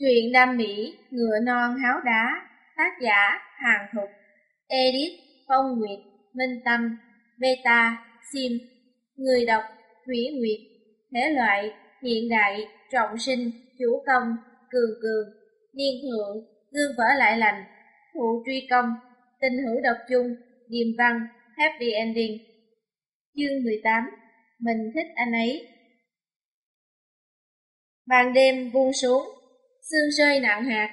Truyện đam mỹ, ngựa non háo đá, tác giả Hàng Thục, Edit, Phong Nguyệt, Minh Tâm, Beta, Sim, người đọc Thủy Nguyệt, thể loại hiện đại, trọng sinh, chủ công, cường cường, niên thượng, gương vỡ lại lành, phụ truy công, tình hữu độc chung, điềm văn, happy ending. Chương 18 Mình thích anh ấy Ban đêm buông xuống, sương rơi nặng hạt.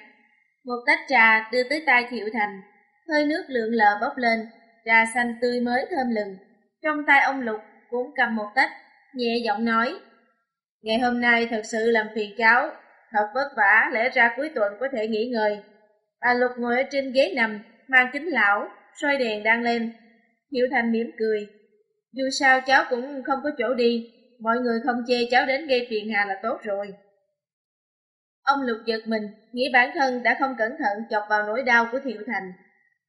Một tách trà đưa tới tay Thiệu Thành, hơi nước lượn lờ bốc lên, trà xanh tươi mới thơm lừng. Trong tay ông Lục cũng cầm một tách, nhẹ giọng nói. Ngày hôm nay thật sự làm phiền cháu, thật vất vả, lẽ ra cuối tuần có thể nghỉ ngơi. Bà Lục ngồi ở trên ghế nằm, mang kính lão, soi đèn đang lên. Thiệu Thành mỉm cười. Dù sao cháu cũng không có chỗ đi, mọi người không chê cháu đến gây phiền hà là tốt rồi. Ông Lục giật mình, nghĩ bản thân đã không cẩn thận chọc vào nỗi đau của Thiệu Thành.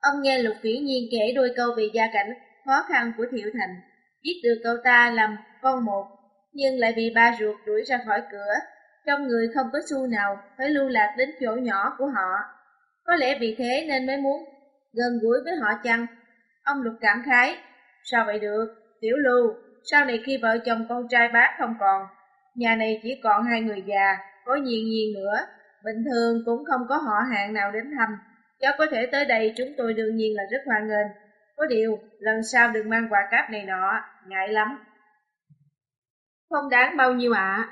Ông nghe Lục Vĩ Nhiên kể đôi câu về gia cảnh khó khăn của Thiệu Thành, biết được cậu ta làm con một, nhưng lại bị ba ruột đuổi ra khỏi cửa, trong người không có xu nào phải lưu lạc đến chỗ nhỏ của họ. Có lẽ vì thế nên mới muốn gần gũi với họ chăng? Ông Lục cảm khái, sao vậy được, Tiểu Lưu, sau này khi vợ chồng con trai bác không còn, nhà này chỉ còn hai người già, có nhiên nhiên nữa, bình thường cũng không có họ hàng nào đến thăm. Cháu có thể tới đây chúng tôi đương nhiên là rất hoan nghênh. Có điều, lần sau đừng mang quà cáp này nọ, ngại lắm. Không đáng bao nhiêu ạ. À.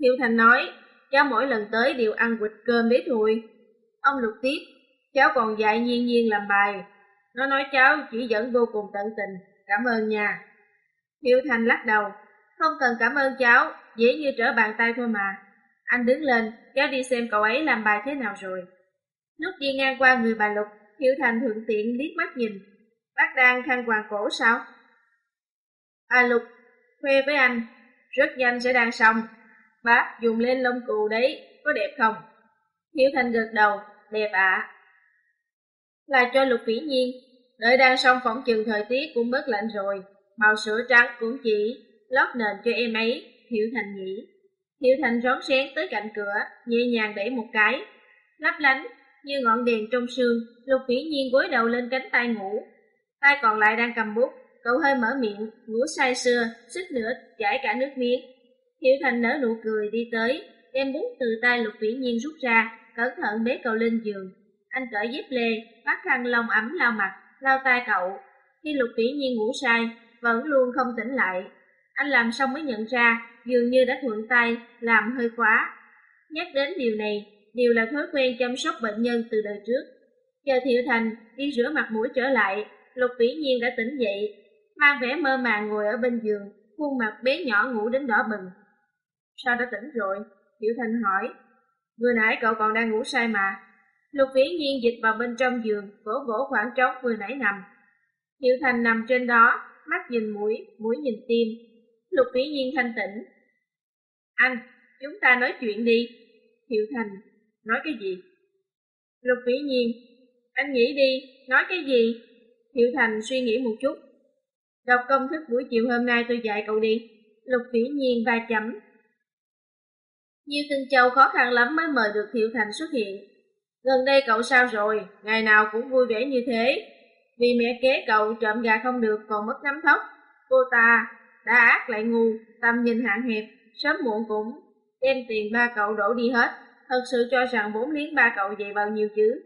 Thiệu Thành nói, cháu mỗi lần tới đều ăn quịch cơm đấy thôi. Ông Lục tiếp, cháu còn dạy nhiên nhiên làm bài. Nó nói cháu chỉ dẫn vô cùng tận tình, cảm ơn nha. Thiệu Thành lắc đầu, không cần cảm ơn cháu, dễ như trở bàn tay thôi mà. Anh đứng lên, kéo đi xem cậu ấy làm bài thế nào rồi. Lúc đi ngang qua người bà Lục, Hiểu Thành thuận tiện liếc mắt nhìn. Bác đang khăn quàng cổ sao? À Lục, khoe với anh, rất nhanh sẽ đang xong. Bác dùng lên lông cù đấy, có đẹp không? Hiểu Thành gật đầu, đẹp ạ. Là cho Lục Vĩ Nhiên, đợi đang xong phỏng chừng thời tiết cũng bớt lạnh rồi. Màu sữa trắng cũng chỉ lót nền cho em ấy, Hiểu Thành nghĩ. Hiệu Thành rón rén tới cạnh cửa, nhẹ nhàng đẩy một cái. Lấp lánh, như ngọn đèn trong sương, Lục Vĩ Nhiên gối đầu lên cánh tay ngủ. Tay còn lại đang cầm bút, cậu hơi mở miệng, ngủ say sưa, xích nữa, chảy cả nước miếng. Hiệu Thành nở nụ cười đi tới, đem bút từ tay Lục Vĩ Nhiên rút ra, cẩn thận bế cậu lên giường. Anh cởi dép lê, bắt khăn lông ấm lau mặt, lau tay cậu. Khi Lục Vĩ Nhiên ngủ say, vẫn luôn không tỉnh lại. Anh làm xong mới nhận ra dường như đã thuận tay, làm hơi quá. Nhắc đến điều này, đều là thói quen chăm sóc bệnh nhân từ đời trước. Chờ Thiệu Thành đi rửa mặt mũi trở lại, Lục Vĩ Nhiên đã tỉnh dậy, mang vẻ mơ màng ngồi ở bên giường, khuôn mặt bé nhỏ ngủ đến đỏ bừng. Sao đã tỉnh rồi? Thiệu Thành hỏi. Vừa nãy cậu còn đang ngủ say mà. Lục Vĩ Nhiên dịch vào bên trong giường, vỗ vỗ khoảng trống vừa nãy nằm. Thiệu Thành nằm trên đó, mắt nhìn mũi, mũi nhìn tim. Lục Vĩ Nhiên thanh tỉnh, anh, chúng ta nói chuyện đi. Hiệu Thành, nói cái gì? Lục Vĩ Nhiên, anh nghĩ đi, nói cái gì? Hiệu Thành suy nghĩ một chút. Đọc công thức buổi chiều hôm nay tôi dạy cậu đi. Lục Vĩ Nhiên ba chấm. Như Tinh Châu khó khăn lắm mới mời được Hiệu Thành xuất hiện. Gần đây cậu sao rồi, ngày nào cũng vui vẻ như thế. Vì mẹ kế cậu trộm gà không được còn mất nắm thóc. Cô ta đã ác lại ngu, tầm nhìn hạn hẹp, sớm muộn cũng đem tiền ba cậu đổ đi hết, thật sự cho rằng bốn liếng ba cậu dày bao nhiêu chứ.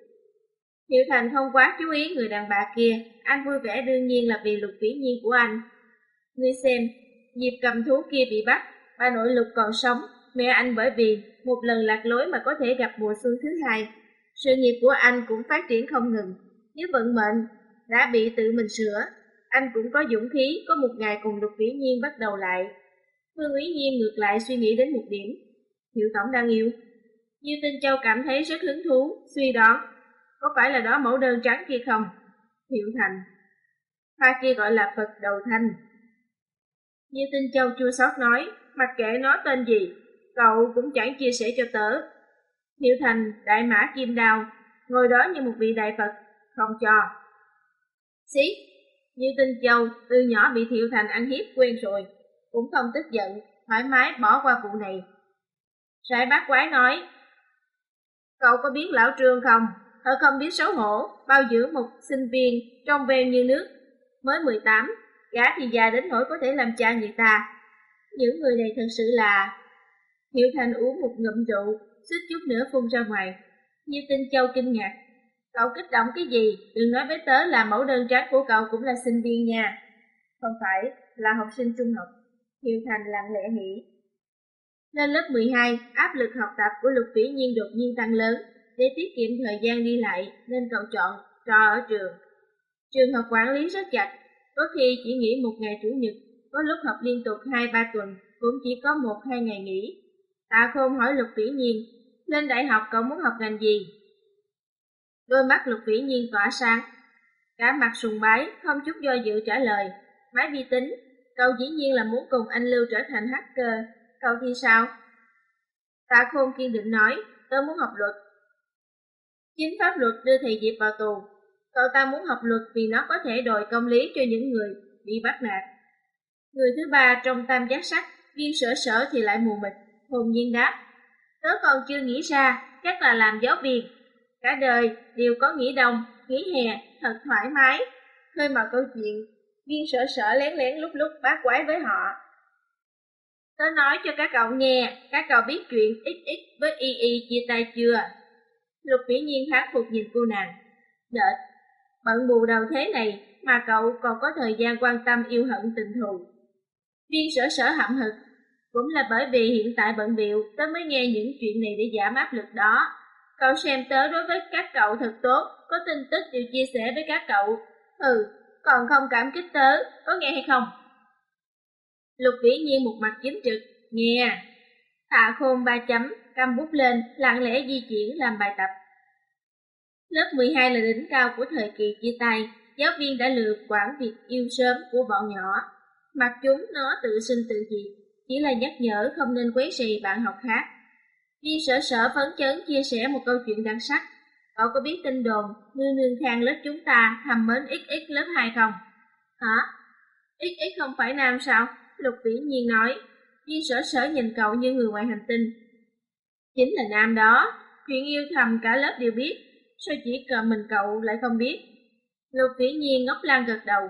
Hiệu Thành không quá chú ý người đàn bà kia, anh vui vẻ đương nhiên là vì lục vĩ nhiên của anh. Ngươi xem, dịp cầm thú kia bị bắt, ba nội lục còn sống, mẹ anh bởi vì một lần lạc lối mà có thể gặp mùa xuân thứ hai. Sự nghiệp của anh cũng phát triển không ngừng, nếu vận mệnh đã bị tự mình sửa, anh cũng có dũng khí có một ngày cùng lục vĩ nhiên bắt đầu lại. Phương Ý Nhiên ngược lại suy nghĩ đến một điểm. Hiệu tổng đang yêu. Như Tinh Châu cảm thấy rất hứng thú, suy đoán. Có phải là đó mẫu đơn trắng kia không? Hiệu Thành. Hoa kia gọi là Phật đầu thanh. Như Tinh Châu chua xót nói, mặc kệ nó tên gì, cậu cũng chẳng chia sẻ cho tớ. Hiệu Thành, đại mã kim đào ngồi đó như một vị đại Phật, không cho. Xí, như Tinh Châu từ nhỏ bị Thiệu Thành ăn hiếp quen rồi, cũng không tức giận, thoải mái bỏ qua vụ này. Sải bác quái nói, Cậu có biết lão trương không? Họ không biết xấu hổ, bao giữ một sinh viên trong ven như nước. Mới 18, gã thì già đến nỗi có thể làm cha người ta. Những người này thật sự là... Hiệu Thành uống một ngụm rượu, suýt chút nữa phun ra ngoài. Như tinh châu kinh ngạc. Cậu kích động cái gì? Đừng nói với tớ là mẫu đơn trác của cậu cũng là sinh viên nha. Không phải, là học sinh trung học. Hiệu Thành lặng lẽ nghĩ. Lên lớp 12, áp lực học tập của Lục Vĩ Nhiên đột nhiên tăng lớn. Để tiết kiệm thời gian đi lại, nên cậu chọn trò ở trường. Trường học quản lý rất chặt, có khi chỉ nghỉ một ngày chủ nhật, có lúc học liên tục 2-3 tuần, cũng chỉ có một hai ngày nghỉ. Tạ Khôn hỏi Lục Vĩ Nhiên, lên đại học cậu muốn học ngành gì? Đôi mắt Lục Vĩ Nhiên tỏa sáng, cả mặt sùng bái, không chút do dự trả lời, máy vi tính, cậu dĩ nhiên là muốn cùng anh Lưu trở thành hacker, cậu thì sao? Tạ Khôn kiên định nói, tớ muốn học luật. Chính pháp luật đưa thầy Diệp vào tù, cậu ta muốn học luật vì nó có thể đòi công lý cho những người bị bắt nạt. Người thứ ba trong tam giác sắc, viên sở sở thì lại mù mịt, hồn nhiên đáp. Tớ còn chưa nghĩ ra, chắc là làm giáo viên. Cả đời đều có nghỉ đông, nghỉ hè, thật thoải mái. Khơi mà câu chuyện, viên sở sở lén lén lúc lúc bát quái với họ. Tớ nói cho các cậu nghe, các cậu biết chuyện XX với Y Y chia tay chưa? Lục vĩ nhiên thán phục nhìn cô nàng. Đợi, bận bù đầu thế này mà cậu còn có thời gian quan tâm yêu hận tình thù. Viên sở sở hậm hực, cũng là bởi vì hiện tại bận biệu tớ mới nghe những chuyện này để giảm áp lực đó. Cậu xem tớ đối với các cậu thật tốt, có tin tức đều chia sẻ với các cậu. Ừ, còn không cảm kích tớ, có nghe hay không? Lục vĩ nhiên một mặt chính trực, nghe. Hạ khôn ba chấm, cầm bút lên, lặng lẽ di chuyển làm bài tập. Lớp 12 là đỉnh cao của thời kỳ chia tay, giáo viên đã lừa quản việc yêu sớm của bọn nhỏ. Mặc chúng nó tự sinh tự diệt, chỉ là nhắc nhở không nên quấy rầy bạn học khác. Viên sở sở phấn chấn chia sẻ một câu chuyện đặc sắc. Cậu có biết tin đồn nương nương khang lớp chúng ta thầm mến XX lớp 2 không? Hả? XX không phải nam sao? Lục vĩ nhiên nói. Viên sở sở nhìn cậu như người ngoài hành tinh. Chính là nam đó, chuyện yêu thầm cả lớp đều biết, sao chỉ cờ mình cậu lại không biết? Lục vĩ nhiên ngốc lan gật đầu.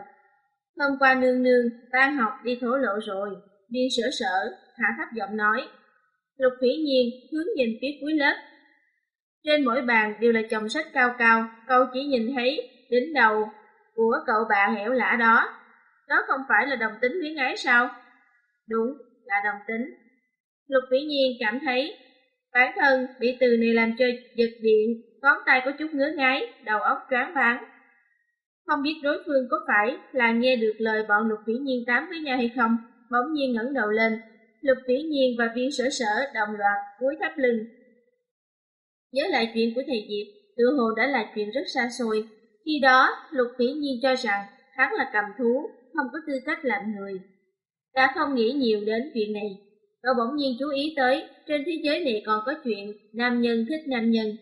Hôm qua nương nương, tan học đi thổ lộ rồi, viên sở sở, hạ thấp giọng nói. Lục vĩ nhiên hướng nhìn phía cuối lớp. Trên mỗi bàn đều là chồng sách cao cao, cậu chỉ nhìn thấy đỉnh đầu của cậu bạn hẻo lả đó. Đó không phải là đồng tính luyến ái sao? Đúng, là đồng tính. Lục vĩ nhiên cảm thấy bản thân bị từ này làm cho giật điện, ngón tay có chút ngứa ngáy, đầu óc choáng váng. Không biết đối phương có phải là nghe được lời bọn lục vĩ nhiên tám với nhau hay không, bỗng nhiên ngẩng đầu lên. Lục vĩ nhiên và viên sở sở đồng loạt cúi thấp lưng. Nhớ lại chuyện của thầy Diệp, tự hồ đã là chuyện rất xa xôi. Khi đó, lục vĩ nhiên cho rằng hắn là cầm thú, không có tư cách làm người. Đã không nghĩ nhiều đến chuyện này, cậu bỗng nhiên chú ý tới trên thế giới này còn có chuyện nam nhân thích nam nhân.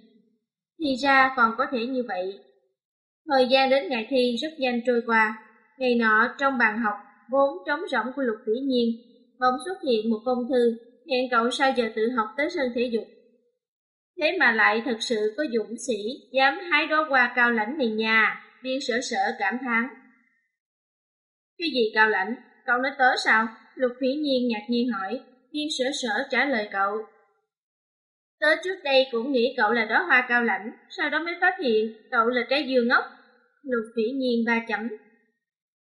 Thì ra còn có thể như vậy. Thời gian đến ngày thi rất nhanh trôi qua. Ngày nọ trong bàn học vốn trống rỗng của lục vĩ nhiên, bỗng xuất hiện một phong thư hẹn cậu sau giờ tự học tới sân thể dục. Thế mà lại thật sự có dũng sĩ dám hái đóa hoa cao lãnh này nha, viên sở sở cảm thán. Cái gì cao lãnh? Cậu nói tớ sao? Lục phỉ nhiên ngạc nhiên hỏi, viên sở sở trả lời cậu. Tớ trước đây cũng nghĩ cậu là đóa hoa cao lãnh, sau đó mới phát hiện cậu là trái dừa ngốc. Lục phỉ nhiên ba chấm.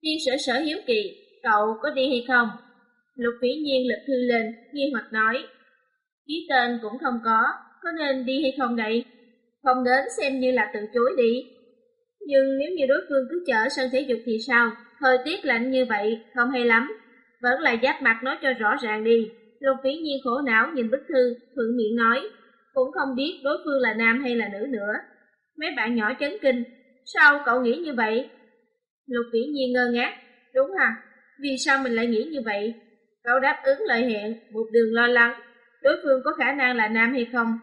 Viên sở sở hiếu kỳ, cậu có đi hay không? Lục phỉ nhiên lật thư lên, nghi hoặc nói. Ký tên cũng không có, có nên đi hay không đây? Không đến xem như là từ chối đi. Nhưng nếu như đối phương cứ chở sân thể dục thì sao? Thời tiết lạnh như vậy, không hay lắm. Vẫn là giáp mặt nói cho rõ ràng đi. Lục vĩ nhiên khổ não nhìn bức thư, thuận miệng nói. Cũng không biết đối phương là nam hay là nữ nữa. Mấy bạn nhỏ chấn kinh. Sao cậu nghĩ như vậy? Lục phỉ nhiên ngơ ngác. Đúng hả? Vì sao mình lại nghĩ như vậy? Cậu đáp ứng lời hẹn, một đường lo lắng. Đối phương có khả năng là nam hay không?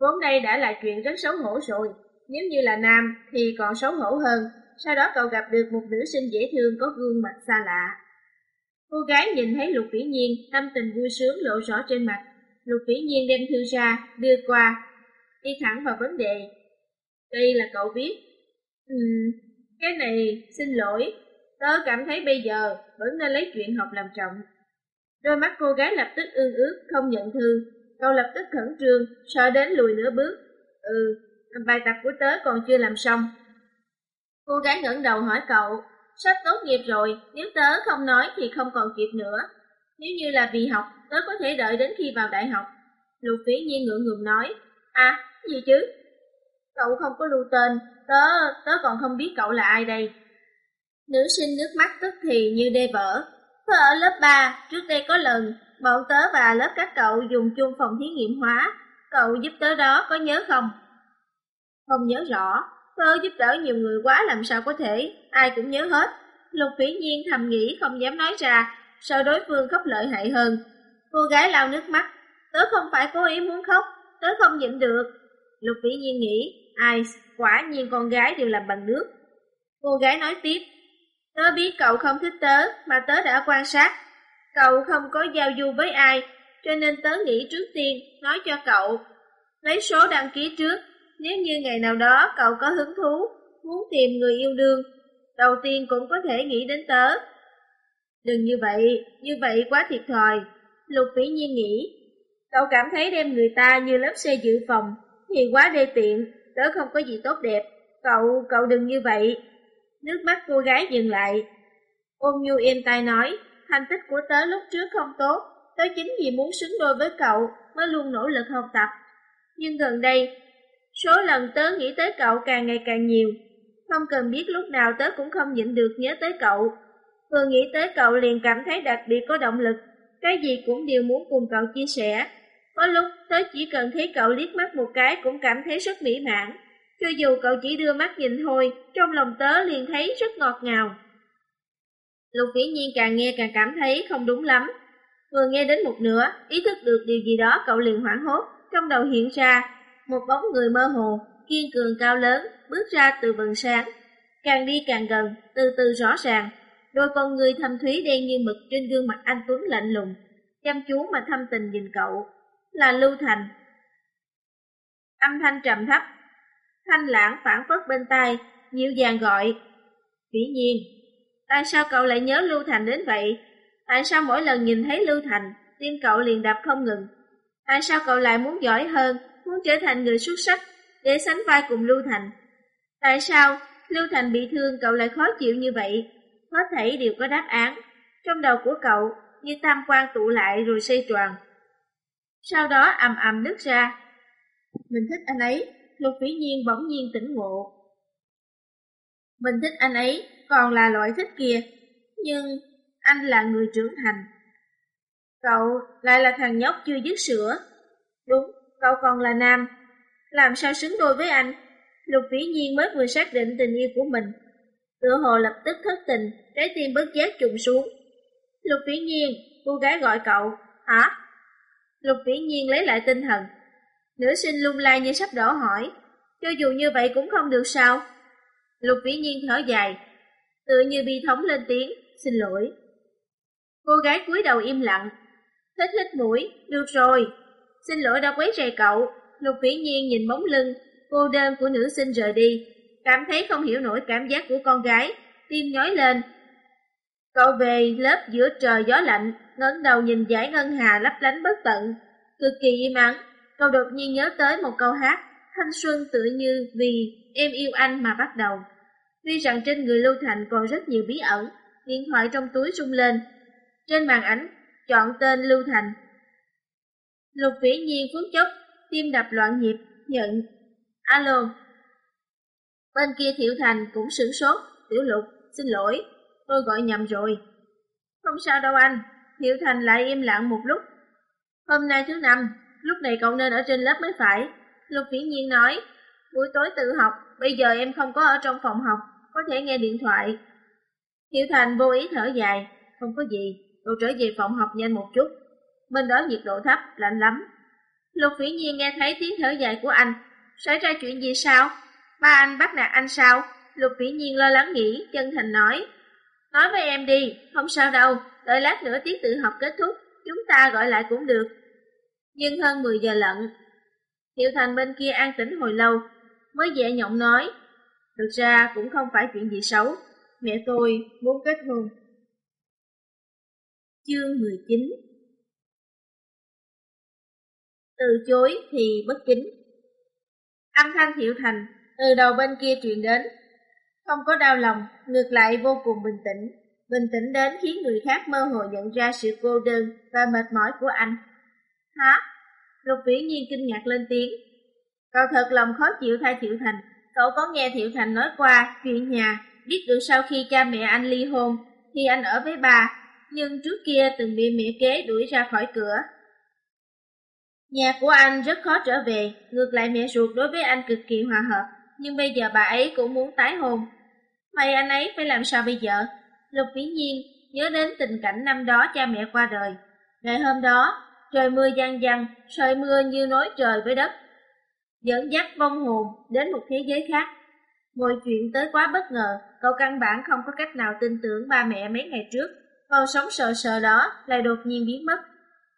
Vốn đây đã là chuyện rất xấu hổ rồi. Nếu như là nam thì còn xấu hổ hơn. Sau đó cậu gặp được một nữ sinh dễ thương có gương mặt xa lạ. Cô gái nhìn thấy Lục Vĩ Nhiên, tâm tình vui sướng lộ rõ trên mặt. Lục Vĩ Nhiên đem thư ra, đưa qua. đi thẳng vào vấn đề. Đây là cậu biết. Ừm, cái này, xin lỗi, tớ cảm thấy bây giờ vẫn nên lấy chuyện học làm trọng. Đôi mắt cô gái lập tức ương ước, không nhận thư. Cậu lập tức khẩn trương, sợ đến lùi nửa bước. Ừ, bài tập của tớ còn chưa làm xong. Cô gái ngẩng đầu hỏi cậu, sắp tốt nghiệp rồi, nếu tớ không nói thì không còn kịp nữa. Nếu như là vì học, tớ có thể đợi đến khi vào đại học. Lục phí nhiên ngượng ngùng nói, à, gì chứ? Cậu không có lưu tên, tớ, tớ còn không biết cậu là ai đây. Nữ sinh nước mắt tức thì như đê vỡ. Tớ ở lớp 3, trước đây có lần, bọn tớ và lớp các cậu dùng chung phòng thí nghiệm hóa. Cậu giúp tớ đó có nhớ không? Không nhớ rõ, tớ giúp đỡ nhiều người quá làm sao có thể, ai cũng nhớ hết. Lục phỉ nhiên thầm nghĩ không dám nói ra, sợ đối phương khóc lợi hại hơn. Cô gái lau nước mắt, tớ không phải cố ý muốn khóc, tớ không nhịn được. Lục phỉ nhiên nghĩ, ai, quả nhiên con gái đều làm bằng nước. Cô gái nói tiếp, tớ biết cậu không thích tớ, mà tớ đã quan sát. Cậu không có giao du với ai, cho nên tớ nghĩ trước tiên nói cho cậu. Lấy số đăng ký trước, nếu như ngày nào đó cậu có hứng thú, muốn tìm người yêu đương, đầu tiên cũng có thể nghĩ đến tớ. Đừng như vậy, như vậy quá thiệt thòi. Lục vĩ nhiên nghĩ, cậu cảm thấy đem người ta như lớp xe dự phòng, thì quá đê tiện, tớ không có gì tốt đẹp. Cậu, cậu đừng như vậy. Nước mắt cô gái dừng lại. Ôn nhu êm tai nói, thành tích của tớ lúc trước không tốt, tớ chính vì muốn xứng đôi với cậu mới luôn nỗ lực học tập. Nhưng gần đây, số lần tớ nghĩ tới cậu càng ngày càng nhiều. Không cần biết lúc nào tớ cũng không nhịn được nhớ tới cậu. Vừa nghĩ tới cậu liền cảm thấy đặc biệt có động lực, cái gì cũng đều muốn cùng cậu chia sẻ. Có lúc tớ chỉ cần thấy cậu liếc mắt một cái cũng cảm thấy rất mỹ mãn. Cho dù cậu chỉ đưa mắt nhìn thôi, trong lòng tớ liền thấy rất ngọt ngào. Lục vĩ nhiên càng nghe càng cảm thấy không đúng lắm. Vừa nghe đến một nửa, ý thức được điều gì đó cậu liền hoảng hốt, trong đầu hiện ra một bóng người mơ hồ, kiên cường cao lớn, bước ra từ vầng sáng. Càng đi càng gần, từ từ rõ ràng, đôi con người thâm thúy đen như mực trên gương mặt anh Tuấn lạnh lùng, chăm chú mà thâm tình nhìn cậu, là Lưu Thành. Âm thanh trầm thấp, thanh lãng phản phất bên tai, dịu dàng gọi. Vĩ nhiên, tại sao cậu lại nhớ Lưu Thành đến vậy? Tại sao mỗi lần nhìn thấy Lưu Thành, tim cậu liền đập không ngừng? Tại sao cậu lại muốn giỏi hơn, muốn trở thành người xuất sắc, để sánh vai cùng Lưu Thành? Tại sao Lưu Thành bị thương cậu lại khó chịu như vậy? Hết thảy đều có đáp án. Trong đầu của cậu như tam quan tụ lại rồi xoay tròn. Sau đó ầm ầm nứt ra. Mình thích anh ấy, Lục Vĩ Nhiên bỗng nhiên tỉnh ngộ. Mình thích anh ấy, còn là loại thích kia, nhưng anh là người trưởng thành. Cậu lại là thằng nhóc chưa dứt sữa. Đúng, cậu còn là nam. Làm sao xứng đôi với anh? Lục Vĩ Nhiên mới vừa xác định tình yêu của mình. Tựa hồ lập tức thất tình, trái tim bất giác trùng xuống. Lục Vĩ Nhiên, cô gái gọi cậu, hả? Lục Vĩ Nhiên lấy lại tinh thần. Nữ sinh lung lay như sắp đổ hỏi, cho dù như vậy cũng không được sao? Lục Vĩ Nhiên thở dài, tự như bi thống lên tiếng, xin lỗi. Cô gái cúi đầu im lặng, hít hít mũi, được rồi, xin lỗi đã quấy rầy cậu. Lục Vĩ Nhiên nhìn bóng lưng, cô đơn của nữ sinh rời đi, cảm thấy không hiểu nổi cảm giác của con gái, tim nhói lên. Cậu về lớp giữa trời gió lạnh, ngẩng đầu nhìn dải ngân hà lấp lánh bất tận, cực kỳ im ắng. Cậu đột nhiên nhớ tới một câu hát, thanh xuân tự như vì em yêu anh mà bắt đầu. Tuy rằng trên người Lưu Thành còn rất nhiều bí ẩn, điện thoại trong túi rung lên. Trên màn ảnh, chọn tên Lưu Thành. Lục vĩ nhiên phút chốc, tim đập loạn nhịp, nhận. Alo. Bên kia Thiệu Thành cũng sửng sốt, Tiểu Lục, xin lỗi, tôi gọi nhầm rồi. Không sao đâu anh, Thiệu Thành lại im lặng một lúc. Hôm nay thứ năm, lúc này cậu nên ở trên lớp mới phải. Lục Vĩ Nhiên nói, buổi tối tự học, bây giờ em không có ở trong phòng học, có thể nghe điện thoại. Thiệu Thành vô ý thở dài, không có gì, cậu trở về phòng học nhanh một chút. Bên đó nhiệt độ thấp, lạnh lắm. Lục Vĩ Nhiên nghe thấy tiếng thở dài của anh, xảy ra chuyện gì sao? Ba anh bắt nạt anh sao? Lục Vĩ Nhiên lo lắng nghĩ, chân thành nói. Nói với em đi, không sao đâu, đợi lát nữa tiết tự học kết thúc, chúng ta gọi lại cũng được. Nhưng hơn 10 giờ lận. Thiệu Thành bên kia an tĩnh hồi lâu, mới dễ nhộng nói, thực ra cũng không phải chuyện gì xấu, mẹ tôi muốn kết hôn. Chương 19 Từ chối thì bất kính Âm thanh Thiệu Thành từ đầu bên kia truyền đến, không có đau lòng, ngược lại vô cùng bình tĩnh, bình tĩnh đến khiến người khác mơ hồ nhận ra sự cô đơn và mệt mỏi của anh. Hả? Lục Vĩ Nhiên kinh ngạc lên tiếng. Cậu thật lòng khó chịu thay Thiệu Thành, cậu có nghe Thiệu Thành nói qua chuyện nhà, biết được sau khi cha mẹ anh ly hôn thì anh ở với bà, nhưng trước kia từng bị mẹ kế đuổi ra khỏi cửa. Nhà của anh rất khó trở về, ngược lại mẹ ruột đối với anh cực kỳ hòa hợp, nhưng bây giờ bà ấy cũng muốn tái hôn. Vậy anh ấy phải làm sao bây giờ? Lục Vĩ Nhiên nhớ đến tình cảnh năm đó cha mẹ qua đời. Ngày hôm đó, trời mưa giăng giăng, sợi mưa như nối trời với đất. Dẫn dắt vong hồn đến một thế giới khác. Mọi chuyện tới quá bất ngờ, cậu căn bản không có cách nào tin tưởng ba mẹ mấy ngày trước. Còn sống sợ sợ đó lại đột nhiên biến mất.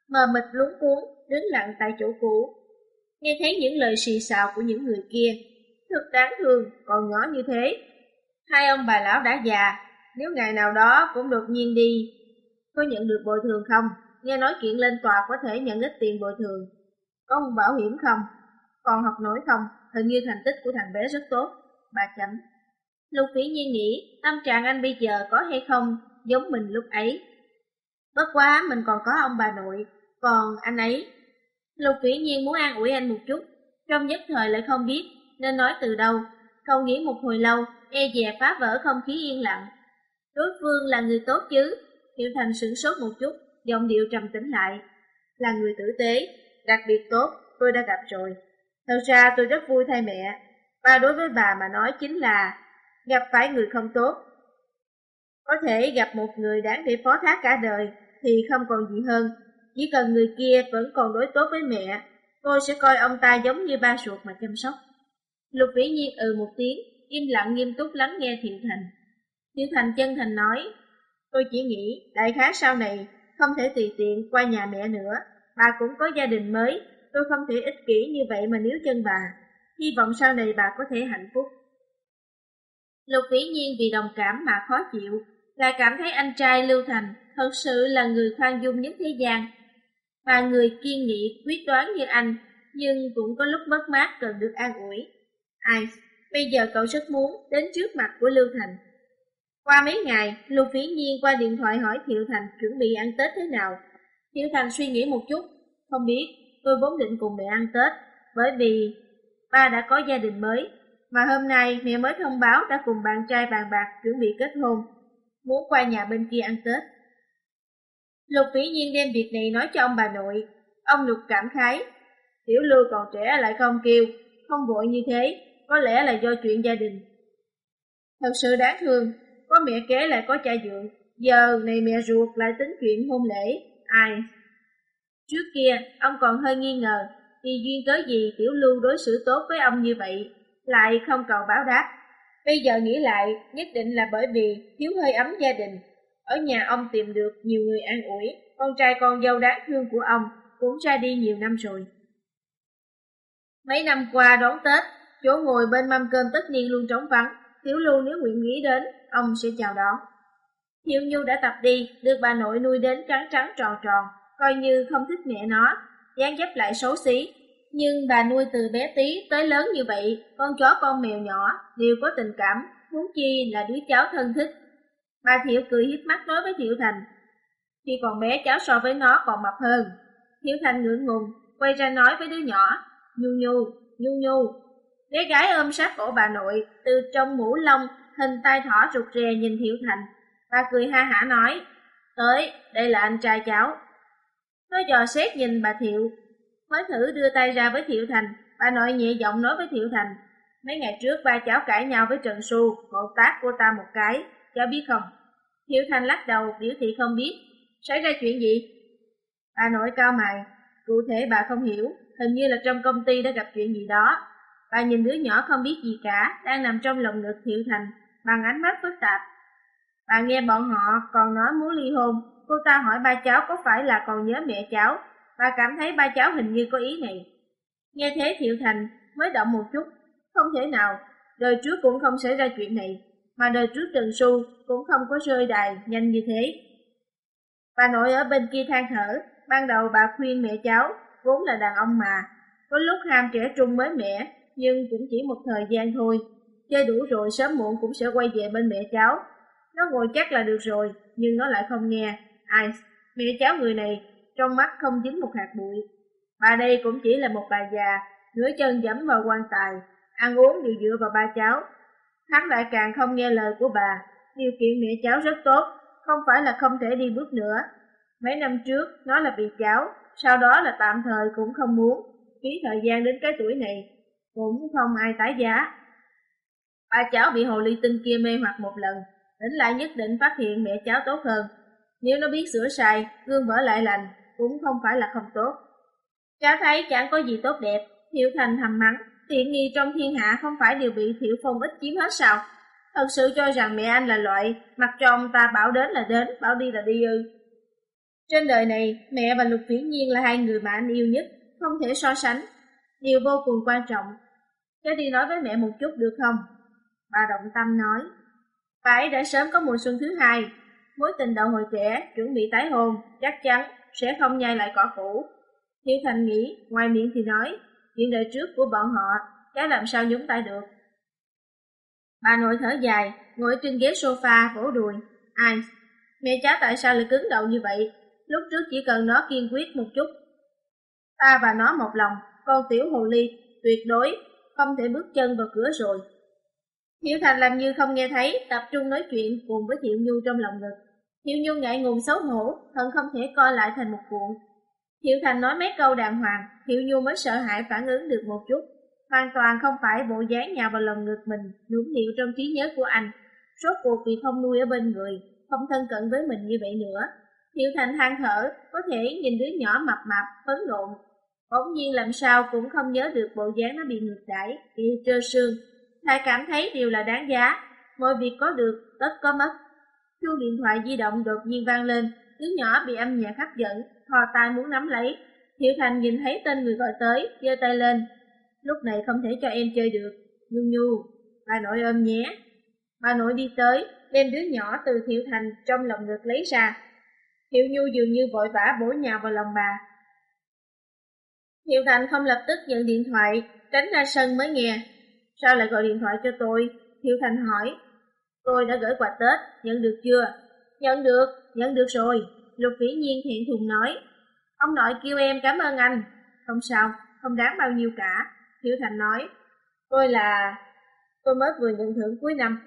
Mờ mịt lúng cuốn, đứng lặng tại chỗ cũ. Nghe thấy những lời xì xào của những người kia. Thật đáng thương, còn nhỏ như thế. Hai ông bà lão đã già, nếu ngày nào đó cũng đột nhiên đi, có nhận được bồi thường không? Nghe nói kiện lên tòa có thể nhận ít tiền bồi thường. Có bảo hiểm không? Còn học nổi không? Hình như thành tích của thằng bé rất tốt. Bà chấm. Lục Vĩ Nhiên nghĩ tâm trạng anh bây giờ có hay không giống mình lúc ấy. Bất quá mình còn có ông bà nội, còn anh ấy. Lục Vĩ Nhiên muốn an ủi anh một chút, trong nhất thời lại không biết nên nói từ đâu. câu nghĩ một hồi lâu, e dè phá vỡ không khí yên lặng. Đối phương là người tốt chứ? Hiệu Thành sửng sốt một chút, giọng điệu trầm tĩnh lại. Là người tử tế, đặc biệt tốt, tôi đã gặp rồi. Thật ra tôi rất vui thay mẹ. Ba đối với bà mà nói chính là gặp phải người không tốt. Có thể gặp một người đáng để phó thác cả đời thì không còn gì hơn. Chỉ cần người kia vẫn còn đối tốt với mẹ, tôi sẽ coi ông ta giống như ba ruột mà chăm sóc. Lục vĩ nhiên ừ một tiếng, im lặng nghiêm túc lắng nghe Thiệu Thành. Thiệu Thành chân thành nói, tôi chỉ nghĩ đại khái sau này không thể tùy tiện qua nhà mẹ nữa, bà cũng có gia đình mới, tôi không thể ích kỷ như vậy mà níu chân bà, hy vọng sau này bà có thể hạnh phúc. Lục vĩ nhiên vì đồng cảm mà khó chịu, lại cảm thấy anh trai Lưu Thành thật sự là người khoan dung nhất thế gian. Và người kiên nghị, quyết đoán như anh, nhưng cũng có lúc mất mát cần được an ủi. Ai, bây giờ cậu rất muốn đến trước mặt của Lưu Thành. Qua mấy ngày, Lục Vĩ Nhiên qua điện thoại hỏi Thiệu Thành chuẩn bị ăn Tết thế nào. Thiệu Thành suy nghĩ một chút, không biết, tôi vốn định cùng mẹ ăn Tết, bởi vì ba đã có gia đình mới, mà hôm nay mẹ mới thông báo đã cùng bạn trai bàn bạc chuẩn bị kết hôn, muốn qua nhà bên kia ăn Tết. Lục Vĩ Nhiên đem việc này nói cho ông bà nội, ông Lục cảm khái, Tiểu Lưu còn trẻ lại không kêu, không vội như thế, có lẽ là do chuyện gia đình. Thật sự đáng thương, có mẹ kế lại có cha dượng, giờ này mẹ ruột lại tính chuyện hôn lễ, ai? Trước kia, ông còn hơi nghi ngờ, vì duyên cớ gì Tiểu Lưu đối xử tốt với ông như vậy, lại không cầu báo đáp. Bây giờ nghĩ lại, nhất định là bởi vì thiếu hơi ấm gia đình. Ở nhà ông tìm được nhiều người an ủi, con trai con dâu đáng thương của ông cũng ra đi nhiều năm rồi. Mấy năm qua đón Tết, chỗ ngồi bên mâm cơm tất niên luôn trống vắng, Tiểu Lưu nếu nguyện nghĩ đến, ông sẽ chào đón. Thiệu Nhu đã tập đi, được bà nội nuôi đến trắng trắng tròn tròn, coi như không thích mẹ nó, dáng dấp lại xấu xí. Nhưng bà nuôi từ bé tí tới lớn như vậy, con chó con mèo nhỏ đều có tình cảm, huống chi là đứa cháu thân thích. Bà Thiệu cười hiếp mắt nói với Thiệu Thành, khi còn bé cháu so với nó còn mập hơn. Thiệu Thành ngượng ngùng, quay ra nói với đứa nhỏ, Nhu Nhu, Nhu Nhu. Bé gái ôm sát cổ bà nội, từ trong mũ lông, hình tai thỏ rụt rè nhìn Thiệu Thành. Bà cười ha hả nói, tới, đây là anh trai cháu. Nó dò xét nhìn bà Thiệu, mới thử đưa tay ra với Thiệu Thành, bà nội nhẹ giọng nói với Thiệu Thành. Mấy ngày trước ba cháu cãi nhau với Trần Xu, cậu tát cô ta một cái, cháu biết không? Thiệu Thành lắc đầu, biểu thị không biết. Xảy ra chuyện gì? Bà nội cao mày, cụ thể bà không hiểu, hình như là trong công ty đã gặp chuyện gì đó. Bà nhìn đứa nhỏ không biết gì cả, đang nằm trong lồng ngực Thiệu Thành, bằng ánh mắt phức tạp. Bà nghe bọn họ còn nói muốn ly hôn, cô ta hỏi ba cháu có phải là còn nhớ mẹ cháu, bà cảm thấy ba cháu hình như có ý này. Nghe thế Thiệu Thành mới động một chút, không thể nào, đời trước cũng không xảy ra chuyện này, mà đời trước Trần Xu cũng không có rơi đài nhanh như thế. Bà nội ở bên kia than thở, ban đầu bà khuyên mẹ cháu, vốn là đàn ông mà, có lúc ham trẻ trung mới mẻ, nhưng cũng chỉ một thời gian thôi, chơi đủ rồi sớm muộn cũng sẽ quay về bên mẹ cháu. Nó ngồi chắc là được rồi, nhưng nó lại không nghe. Ai, mẹ cháu người này, trong mắt không dính một hạt bụi. Bà đây cũng chỉ là một bà già, nửa chân dẫm vào quan tài, ăn uống đều dựa vào ba cháu. Hắn lại càng không nghe lời của bà, điều kiện mẹ cháu rất tốt, không phải là không thể đi bước nữa. Mấy năm trước, nó là bị cháu, sau đó là tạm thời cũng không muốn, phí thời gian đến cái tuổi này, cũng không ai tái giá. Ba cháu bị hồ ly tinh kia mê hoặc một lần, tỉnh lại nhất định phát hiện mẹ cháu tốt hơn. Nếu nó biết sửa sai, gương vỡ lại lành, cũng không phải là không tốt. Cháu thấy chẳng có gì tốt đẹp, Thiệu Thành thầm mắng, tiện nghi trong thiên hạ không phải đều bị Thiệu Phong ít chiếm hết sao? Thật sự cho rằng mẹ anh là loại, mặc cho ông ta bảo đến là đến, bảo đi là đi ư. Trên đời này, mẹ và Lục Viễn Nhiên là hai người mà anh yêu nhất, không thể so sánh. Điều vô cùng quan trọng. Cháu đi nói với mẹ một chút được không? Bà Động Tâm nói. Bà ấy đã sớm có mùa xuân thứ hai, mối tình đầu hồi trẻ, chuẩn bị tái hôn, chắc chắn sẽ không nhai lại cỏ cũ. Thiệu Thành nghĩ, ngoài miệng thì nói, chuyện đời trước của bọn họ, cháu làm sao nhúng tay được. Bà nội thở dài, ngồi trên ghế sofa vỗ đùi. Ai? Mẹ cháu tại sao lại cứng đầu như vậy? Lúc trước chỉ cần nó kiên quyết một chút. Ta và nó một lòng, con tiểu hồ ly, tuyệt đối, không thể bước chân vào cửa rồi. Hiểu Thành làm như không nghe thấy, tập trung nói chuyện cùng với Thiệu Nhu trong lòng ngực. Thiệu Nhu ngại ngùng xấu hổ, thân không thể co lại thành một cuộn. Thiệu Thành nói mấy câu đàng hoàng, Thiệu Nhu mới sợ hãi phản ứng được một chút. Hoàn toàn không phải bộ dáng nhào vào lòng ngực mình, nũng nịu trong trí nhớ của anh. Rốt cuộc vì không nuôi ở bên người, không thân cận với mình như vậy nữa. Thiệu Thành than thở, có thể nhìn đứa nhỏ mập mạp, phấn lộn. Bỗng nhiên làm sao cũng không nhớ được bộ dáng nó bị ngược đãi, bị trơ xương. Lại cảm thấy đều là đáng giá, mọi việc có được, tất có mất. Chuông điện thoại di động đột nhiên vang lên, đứa nhỏ bị âm nhạc hấp dẫn, thò tay muốn nắm lấy. Thiệu Thành nhìn thấy tên người gọi tới, giơ tay lên. Lúc này không thể cho em chơi được. Nhu Nhu, bà nội ôm nhé. Bà nội đi tới, đem đứa nhỏ từ Thiệu Thành trong lòng ngực lấy ra. Thiệu Nhu dường như vội vã bổ nhào vào lòng bà. Thiệu Thành không lập tức nhận điện thoại, tránh ra sân mới nghe. Sao lại gọi điện thoại cho tôi? Thiệu Thành hỏi. Tôi đã gửi quà Tết, nhận được chưa? Nhận được, nhận được rồi. Lục Vĩ Nhiên thiện thùng nói. Ông nội kêu em cảm ơn anh. Không sao, không đáng bao nhiêu cả. Thiệu Thành nói. Tôi là... Tôi mới vừa nhận thưởng cuối năm.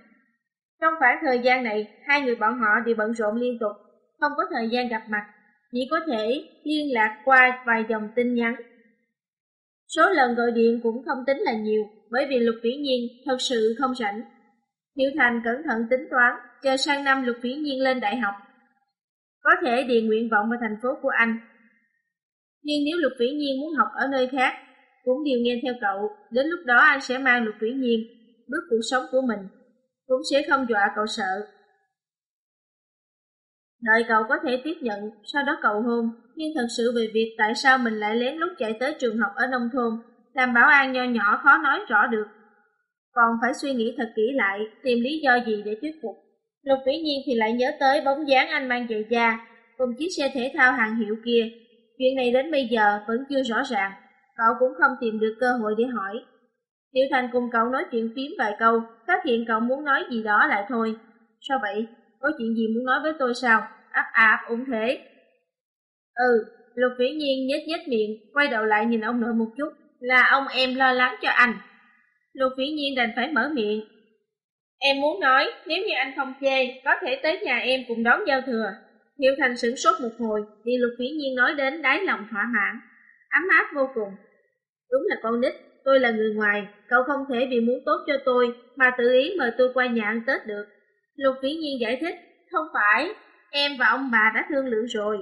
Trong khoảng thời gian này, hai người bọn họ đều bận rộn liên tục, không có thời gian gặp mặt, chỉ có thể liên lạc qua vài dòng tin nhắn. Số lần gọi điện cũng không tính là nhiều, bởi vì Lục Vĩ Nhiên thật sự không rảnh. Thiệu Thành cẩn thận tính toán, chờ sang năm Lục Vĩ Nhiên lên đại học. Có thể điền nguyện vọng vào thành phố của anh. Nhưng nếu Lục Vĩ Nhiên muốn học ở nơi khác, cũng đều nghe theo cậu, đến lúc đó anh sẽ mang Lục Vĩ Nhiên, bước cuộc sống của mình, cũng sẽ không dọa cậu sợ. Đợi cậu có thể tiếp nhận, sau đó cậu hôn, nhưng thật sự về việc tại sao mình lại lén lút chạy tới trường học ở nông thôn, làm bảo an nho nhỏ khó nói rõ được. Còn phải suy nghĩ thật kỹ lại, tìm lý do gì để thuyết phục. Lục vĩ nhiên thì lại nhớ tới bóng dáng anh mang giày da, cùng chiếc xe thể thao hàng hiệu kia. Chuyện này đến bây giờ vẫn chưa rõ ràng, cậu cũng không tìm được cơ hội để hỏi. Tiểu Thành cùng cậu nói chuyện phím vài câu, phát hiện cậu muốn nói gì đó lại thôi. Sao vậy? Có chuyện gì muốn nói với tôi sao? Áp áp ủng thế. Ừ, Lục Vĩ Nhiên nhếch nhếch miệng, quay đầu lại nhìn ông nội một chút, là ông em lo lắng cho anh. Lục Vĩ Nhiên đành phải mở miệng. Em muốn nói, nếu như anh không chê, có thể tới nhà em cùng đón giao thừa. Hiệu Thành sửng sốt một hồi, thì Lục Vĩ Nhiên nói đến đáy lòng thỏa mãn, ấm áp vô cùng. Đúng là con nít, tôi là người ngoài, cậu không thể vì muốn tốt cho tôi mà tự ý mời tôi qua nhà ăn Tết được. Lục Vĩ Nhiên giải thích, không phải, em và ông bà đã thương lượng rồi.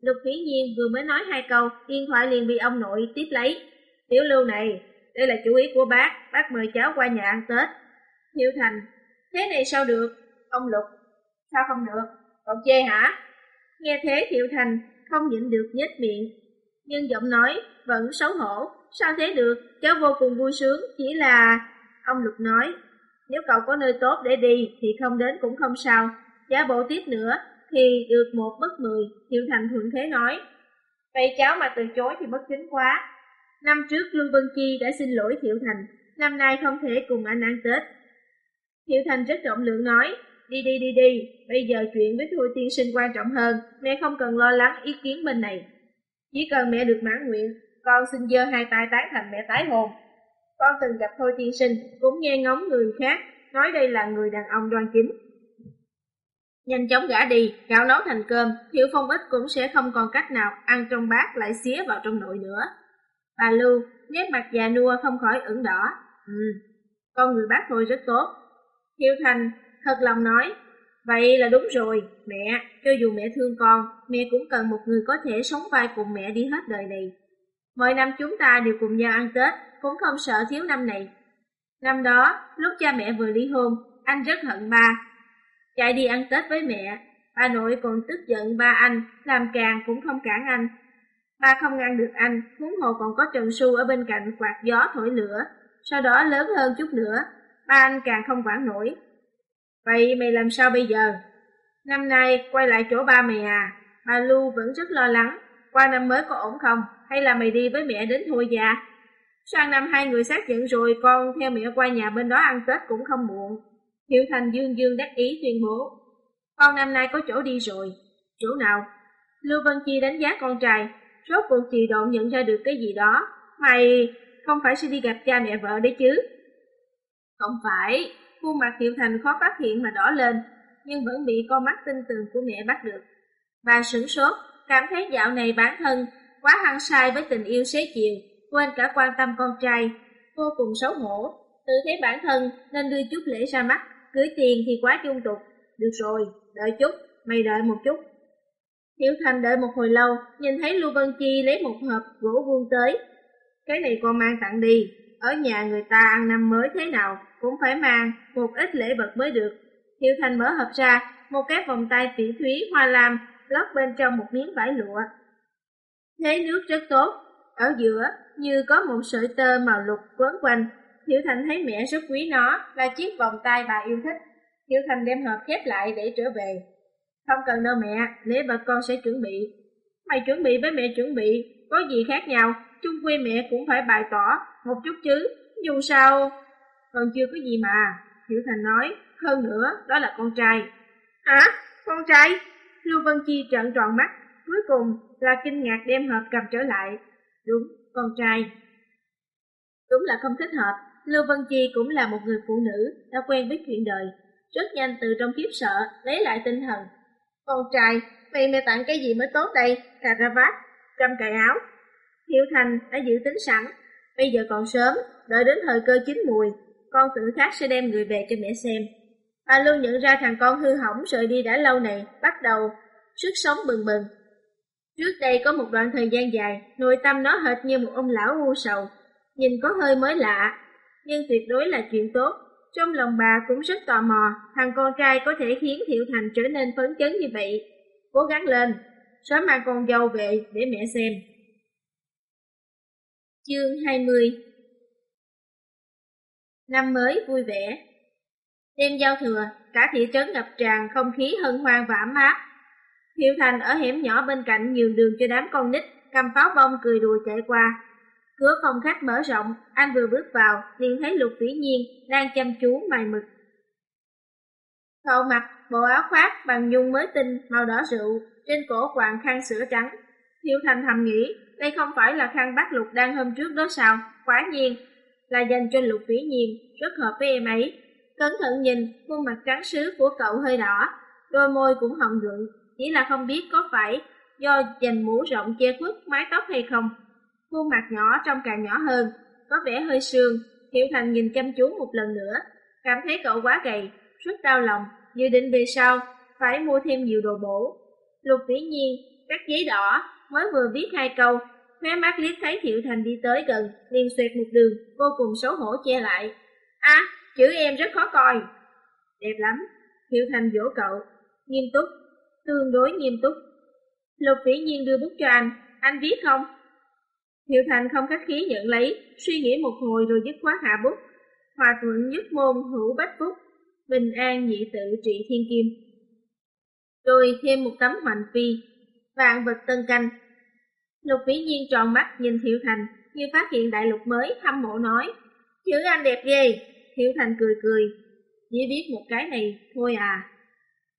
Lục Vĩ Nhiên vừa mới nói hai câu, điện thoại liền bị ông nội tiếp lấy. Tiểu lưu này, đây là chủ ý của bác, bác mời cháu qua nhà ăn Tết. Hiệu Thành, thế này sao được? Ông Lục, sao không được? Cậu chê hả? Nghe thế Hiệu Thành không nhịn được nhếch miệng, nhưng giọng nói vẫn xấu hổ, sao thế được, cháu vô cùng vui sướng, chỉ là... Ông Lục nói, nếu cậu có nơi tốt để đi thì không đến cũng không sao, giá bộ tiếp nữa thì được một bất mười, Hiệu Thành thuận thế nói. Vậy cháu mà từ chối thì bất chính quá. Năm trước Lưu Vân Chi đã xin lỗi Thiệu Thành, năm nay không thể cùng anh ăn Tết. Thiệu Thành rất rộng lượng nói, đi đi đi đi, bây giờ chuyện với Thôi Tiên Sinh quan trọng hơn, mẹ không cần lo lắng ý kiến bên này. Chỉ cần mẹ được mãn nguyện, con xin dơ hai tay tái thành mẹ tái hồn. Con từng gặp Thôi Tiên Sinh, cũng nghe ngóng người khác, nói đây là người đàn ông đoan chính. Nhanh chóng gã đi, gạo nấu thành cơm, Thiệu Phong ít cũng sẽ không còn cách nào ăn trong bát lại xía vào trong nội nữa. Bà Lưu, nét mặt già nua không khỏi ửng đỏ. Ừ, con người bác thôi rất tốt. hiếu Thành thật lòng nói, vậy là đúng rồi, mẹ, cho dù mẹ thương con, mẹ cũng cần một người có thể sống vai cùng mẹ đi hết đời này. Mỗi năm chúng ta đều cùng nhau ăn Tết, cũng không sợ thiếu năm này. Năm đó, lúc cha mẹ vừa ly hôn, anh rất hận ba, Chạy đi ăn Tết với mẹ, bà nội còn tức giận ba anh, làm càng cũng không cản anh. Ba không ngăn được anh, huống hồ còn có Trần Su ở bên cạnh quạt gió thổi lửa. Sau đó lớn hơn chút nữa, ba anh càng không quản nổi. Vậy mày làm sao bây giờ? Năm nay quay lại chỗ ba mày à? Bà Lu vẫn rất lo lắng. Qua năm mới có ổn không? Hay là mày đi với mẹ đến thôi già? Sang năm hai người xác nhận rồi con theo mẹ qua nhà bên đó ăn Tết cũng không muộn. Hiệu Thành dương dương đắc ý tuyên bố. Con năm nay có chỗ đi rồi. Chỗ nào? Lưu Vân Chi đánh giá con trai, rốt cuộc chị độn nhận ra được cái gì đó. Mày không phải sẽ đi gặp cha mẹ vợ đấy chứ? Không phải, khuôn mặt Hiệu Thành khó phát hiện mà đỏ lên, nhưng vẫn bị con mắt tinh tường của mẹ bắt được. Bà sửng sốt, cảm thấy dạo này bản thân quá hăng sai với tình yêu xế chiều, quên cả quan tâm con trai, vô cùng xấu hổ, tự thấy bản thân nên đưa chút lễ ra mắt, Cưới tiền thì quá trung tục. Được rồi, đợi chút, mày đợi một chút. Hiểu Thành đợi một hồi lâu, nhìn thấy Lưu Vân Chi lấy một hộp gỗ vuông tới. Cái này con mang tặng đi, ở nhà người ta ăn năm mới thế nào cũng phải mang một ít lễ vật mới được. Hiểu Thành mở hộp ra, một cái vòng tay tỉ thúy hoa lam lót bên trong một miếng vải lụa. Thế nước rất tốt, ở giữa như có một sợi tơ màu lục quấn quanh, Hiểu Thành thấy mẹ rất quý nó, là chiếc vòng tay bà yêu thích. Hiểu Thành đem hộp khép lại để trở về. Không cần đâu mẹ, lễ vật con sẽ chuẩn bị. Mày chuẩn bị với mẹ chuẩn bị, có gì khác nhau, chung quy mẹ cũng phải bày tỏ một chút chứ, dù sao... Còn chưa có gì mà, Hiểu Thành nói, hơn nữa, đó là con trai. Hả? Con trai? Lưu Vân Chi trợn tròn mắt, cuối cùng là kinh ngạc đem hộp cầm trở lại. Đúng, con trai. Đúng là không thích hợp, Lưu Vân Chi cũng là một người phụ nữ đã quen với chuyện đời, rất nhanh từ trong kiếp sợ lấy lại tinh thần. Con trai, mày mẹ tặng cái gì mới tốt đây? Cà cà vát, trăm cài áo. Hiệu Thành đã dự tính sẵn, bây giờ còn sớm, đợi đến thời cơ chín mùi, con tự khác sẽ đem người về cho mẹ xem. Bà Lưu nhận ra thằng con hư hỏng rời đi đã lâu này, bắt đầu sức sống bừng bừng. Trước đây có một đoạn thời gian dài, nội tâm nó hệt như một ông lão u sầu, nhìn có hơi mới lạ, nhưng tuyệt đối là chuyện tốt. Trong lòng bà cũng rất tò mò, thằng con trai có thể khiến Thiệu Thành trở nên phấn chấn như vậy. Cố gắng lên, sớm mang con dâu về để mẹ xem. Chương 20 Năm mới vui vẻ Đêm giao thừa, cả thị trấn ngập tràn không khí hân hoan và ấm áp. Thiệu Thành ở hẻm nhỏ bên cạnh nhường đường cho đám con nít, cầm pháo bông cười đùa chạy qua, Cửa phòng khách mở rộng, anh vừa bước vào, liền thấy Lục Vĩ Nhiên đang chăm chú mài mực. Cậu mặc bộ áo khoác bằng nhung mới tinh màu đỏ rượu, trên cổ quàng khăn sữa trắng. Thiệu Thành thầm nghĩ, đây không phải là khăn bác Lục đang hôm trước đó sao? Quả nhiên, là dành cho Lục Vĩ Nhiên, rất hợp với em ấy. Cẩn thận nhìn, khuôn mặt trắng sứ của cậu hơi đỏ, đôi môi cũng hồng nhuận, chỉ là không biết có phải do dành mũ rộng che khuất mái tóc hay không. Khuôn mặt nhỏ trông càng nhỏ hơn, có vẻ hơi sương. Hiệu Thành nhìn chăm chú một lần nữa, cảm thấy cậu quá gầy, rất đau lòng, dự định về sau, phải mua thêm nhiều đồ bổ. Lục vĩ nhiên, các giấy đỏ, mới vừa viết hai câu, khóe mắt liếc thấy Thiệu Thành đi tới gần, liền xoẹt một đường, vô cùng xấu hổ che lại. À, chữ em rất khó coi. Đẹp lắm, Thiệu Thành vỗ cậu, nghiêm túc, tương đối nghiêm túc. Lục vĩ nhiên đưa bút cho anh, anh viết không? Hiệu Thành không khách khí nhận lấy, suy nghĩ một hồi rồi dứt khoát hạ bút. Hòa thuận nhất môn hữu bách phúc, bình an nhị tự trị thiên kim. Rồi thêm một tấm hoành phi, vạn vật tân canh. Lục vĩ nhiên tròn mắt nhìn Thiệu Thành, như phát hiện đại lục mới, hâm mộ nói. Chữ anh đẹp ghê, Thiệu Thành cười cười, chỉ viết một cái này thôi à.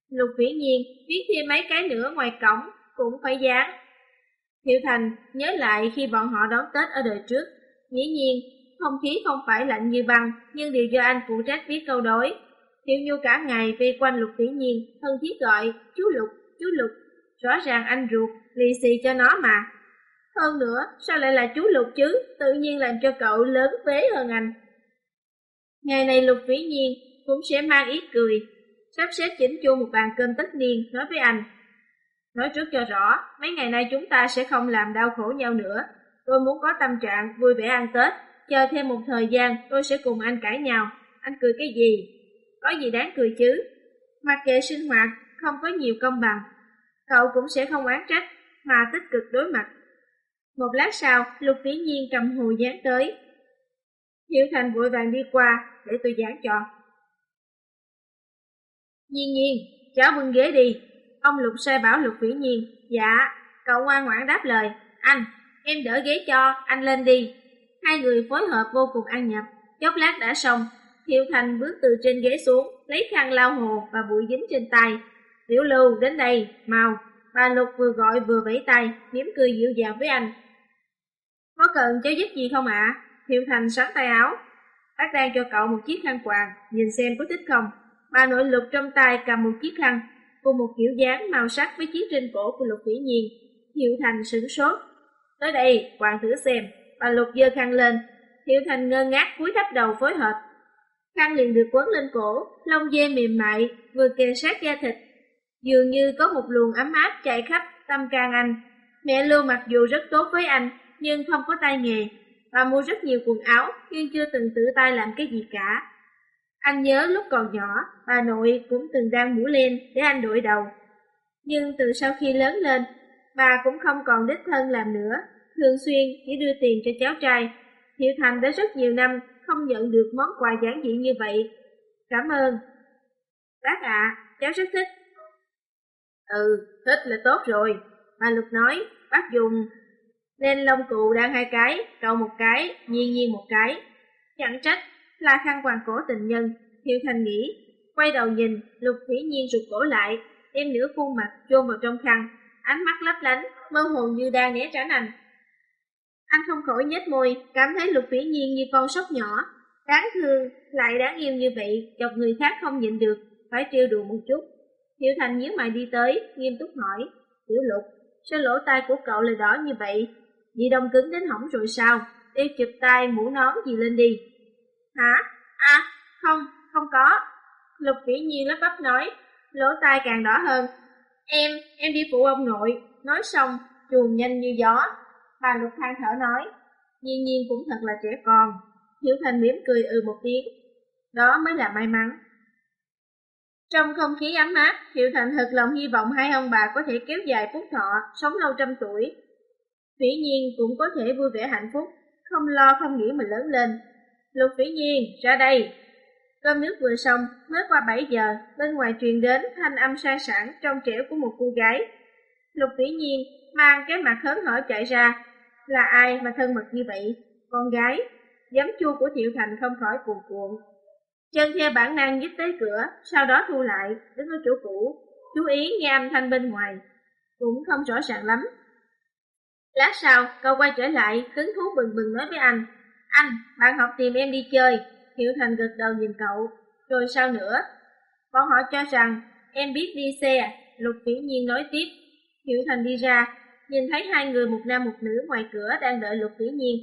Lục vĩ nhiên viết thêm mấy cái nữa ngoài cổng, cũng phải dán. Thiệu Thành nhớ lại khi bọn họ đón Tết ở đời trước, dĩ nhiên không khí không phải lạnh như băng, nhưng đều do anh phụ trách viết câu đối. Thiệu Nhu cả ngày vây quanh Lục Vĩ Nhiên, thân thiết gọi, chú Lục, chú Lục, rõ ràng anh ruột, lì xì cho nó mà. Hơn nữa, sao lại là chú Lục chứ, tự nhiên làm cho cậu lớn phế hơn anh. Ngày này Lục Vĩ Nhiên cũng sẽ mang ý cười, sắp xếp chỉnh chu một bàn cơm tất niên nói với anh. Nói trước cho rõ, mấy ngày nay chúng ta sẽ không làm đau khổ nhau nữa. Tôi muốn có tâm trạng vui vẻ ăn Tết, chờ thêm một thời gian tôi sẽ cùng anh cãi nhau. Anh cười cái gì? Có gì đáng cười chứ? Mặc kệ sinh hoạt không có nhiều công bằng, cậu cũng sẽ không oán trách mà tích cực đối mặt. Một lát sau, Lục Vĩ Nhiên cầm hồ dán tới. Hiểu Thành vội vàng đi qua để tôi dán cho. Nhiên nhiên, cháu bưng ghế đi. Ông Lục sai bảo Lục Vĩ Nhiên. Dạ, cậu ngoan ngoãn đáp lời. Anh, em đỡ ghế cho, anh lên đi. Hai người phối hợp vô cùng ăn nhập. Chốc lát đã xong, Thiệu Thành bước từ trên ghế xuống, lấy khăn lau hồ và bụi dính trên tay. Tiểu Lưu đến đây, mau. Bà Lục vừa gọi vừa vẫy tay, mỉm cười dịu dàng với anh. Có cần cháu giúp gì không ạ? À? Thiệu Thành sắn tay áo. Bác đang cho cậu một chiếc khăn quàng, nhìn xem có thích không. Bà nội Lục trong tay cầm một chiếc khăn, cùng một kiểu dáng màu sắc với chiếc trên cổ của Lục Vĩ Nhiên. Thiệu Thành sửng sốt. Tới đây, hoàng thử xem. Bà Lục giơ khăn lên. Thiệu Thành ngơ ngác cúi thấp đầu phối hợp. Khăn liền được quấn lên cổ, lông dê mềm mại, vừa kề sát da thịt. Dường như có một luồng ấm áp chạy khắp tâm can anh. Mẹ Lưu mặc dù rất tốt với anh, nhưng không có tay nghề. Bà mua rất nhiều quần áo, nhưng chưa từng tự tay làm cái gì cả. Anh nhớ lúc còn nhỏ, bà nội cũng từng đang mũ len để anh đội đầu. Nhưng từ sau khi lớn lên, bà cũng không còn đích thân làm nữa, thường xuyên chỉ đưa tiền cho cháu trai. Hiệu Thành đã rất nhiều năm không nhận được món quà giản dị như vậy. Cảm ơn. Bác ạ, cháu rất thích. Ừ, thích là tốt rồi. Bà Lục nói, bác dùng nên lông cụ đang hai cái, cậu một cái, nhiên nhiên một cái. Chẳng trách, là khăn quàng cổ tình nhân, Thiệu Thành nghĩ, quay đầu nhìn, Lục Thủy Nhiên rụt cổ lại, đem nửa khuôn mặt chôn vào trong khăn, ánh mắt lấp lánh, mơ hồ như đang né tránh anh. Anh không khỏi nhếch môi, cảm thấy Lục Thủy Nhiên như con sóc nhỏ, đáng thương, lại đáng yêu như vậy, chọc người khác không nhịn được, phải trêu đùa một chút. Thiệu Thành nhíu mày đi tới, nghiêm túc hỏi, Tiểu Lục, sao lỗ tai của cậu lại đỏ như vậy? Dị đông cứng đến hỏng rồi sao? Đeo chụp tay mũ nón gì lên đi. Hả? À, không, không có. Lục vĩ nhiên lắp bắp nói, lỗ tai càng đỏ hơn. Em, em đi phụ ông nội. Nói xong, chuồn nhanh như gió. Bà Lục than thở nói, nhiên nhiên cũng thật là trẻ con. Hiểu Thành mỉm cười ừ một tiếng. Đó mới là may mắn. Trong không khí ấm áp, Hiệu Thành thật lòng hy vọng hai ông bà có thể kéo dài phúc thọ, sống lâu trăm tuổi. Vĩ Nhiên cũng có thể vui vẻ hạnh phúc, không lo không nghĩ mình lớn lên. Lục Vĩ Nhiên, ra đây! Cơm nước vừa xong, mới qua 7 giờ, bên ngoài truyền đến thanh âm sai sảng trong trẻo của một cô gái. Lục Vĩ Nhiên mang cái mặt hớn hở chạy ra. Là ai mà thân mật như vậy? Con gái. Giấm chua của Thiệu Thành không khỏi cuồn cuộn. Chân theo bản năng dứt tới cửa, sau đó thu lại, đứng ở chỗ cũ, chú ý nghe âm thanh bên ngoài. Cũng không rõ ràng lắm, Lát sau, cậu quay trở lại, hứng thú bừng bừng nói với anh. Anh, bạn học tìm em đi chơi. Hiểu Thành gật đầu nhìn cậu. Rồi sao nữa? Bọn họ cho rằng em biết đi xe. Lục Vĩ Nhiên nói tiếp. Hiểu Thành đi ra, nhìn thấy hai người một nam một nữ ngoài cửa đang đợi Lục Vĩ Nhiên.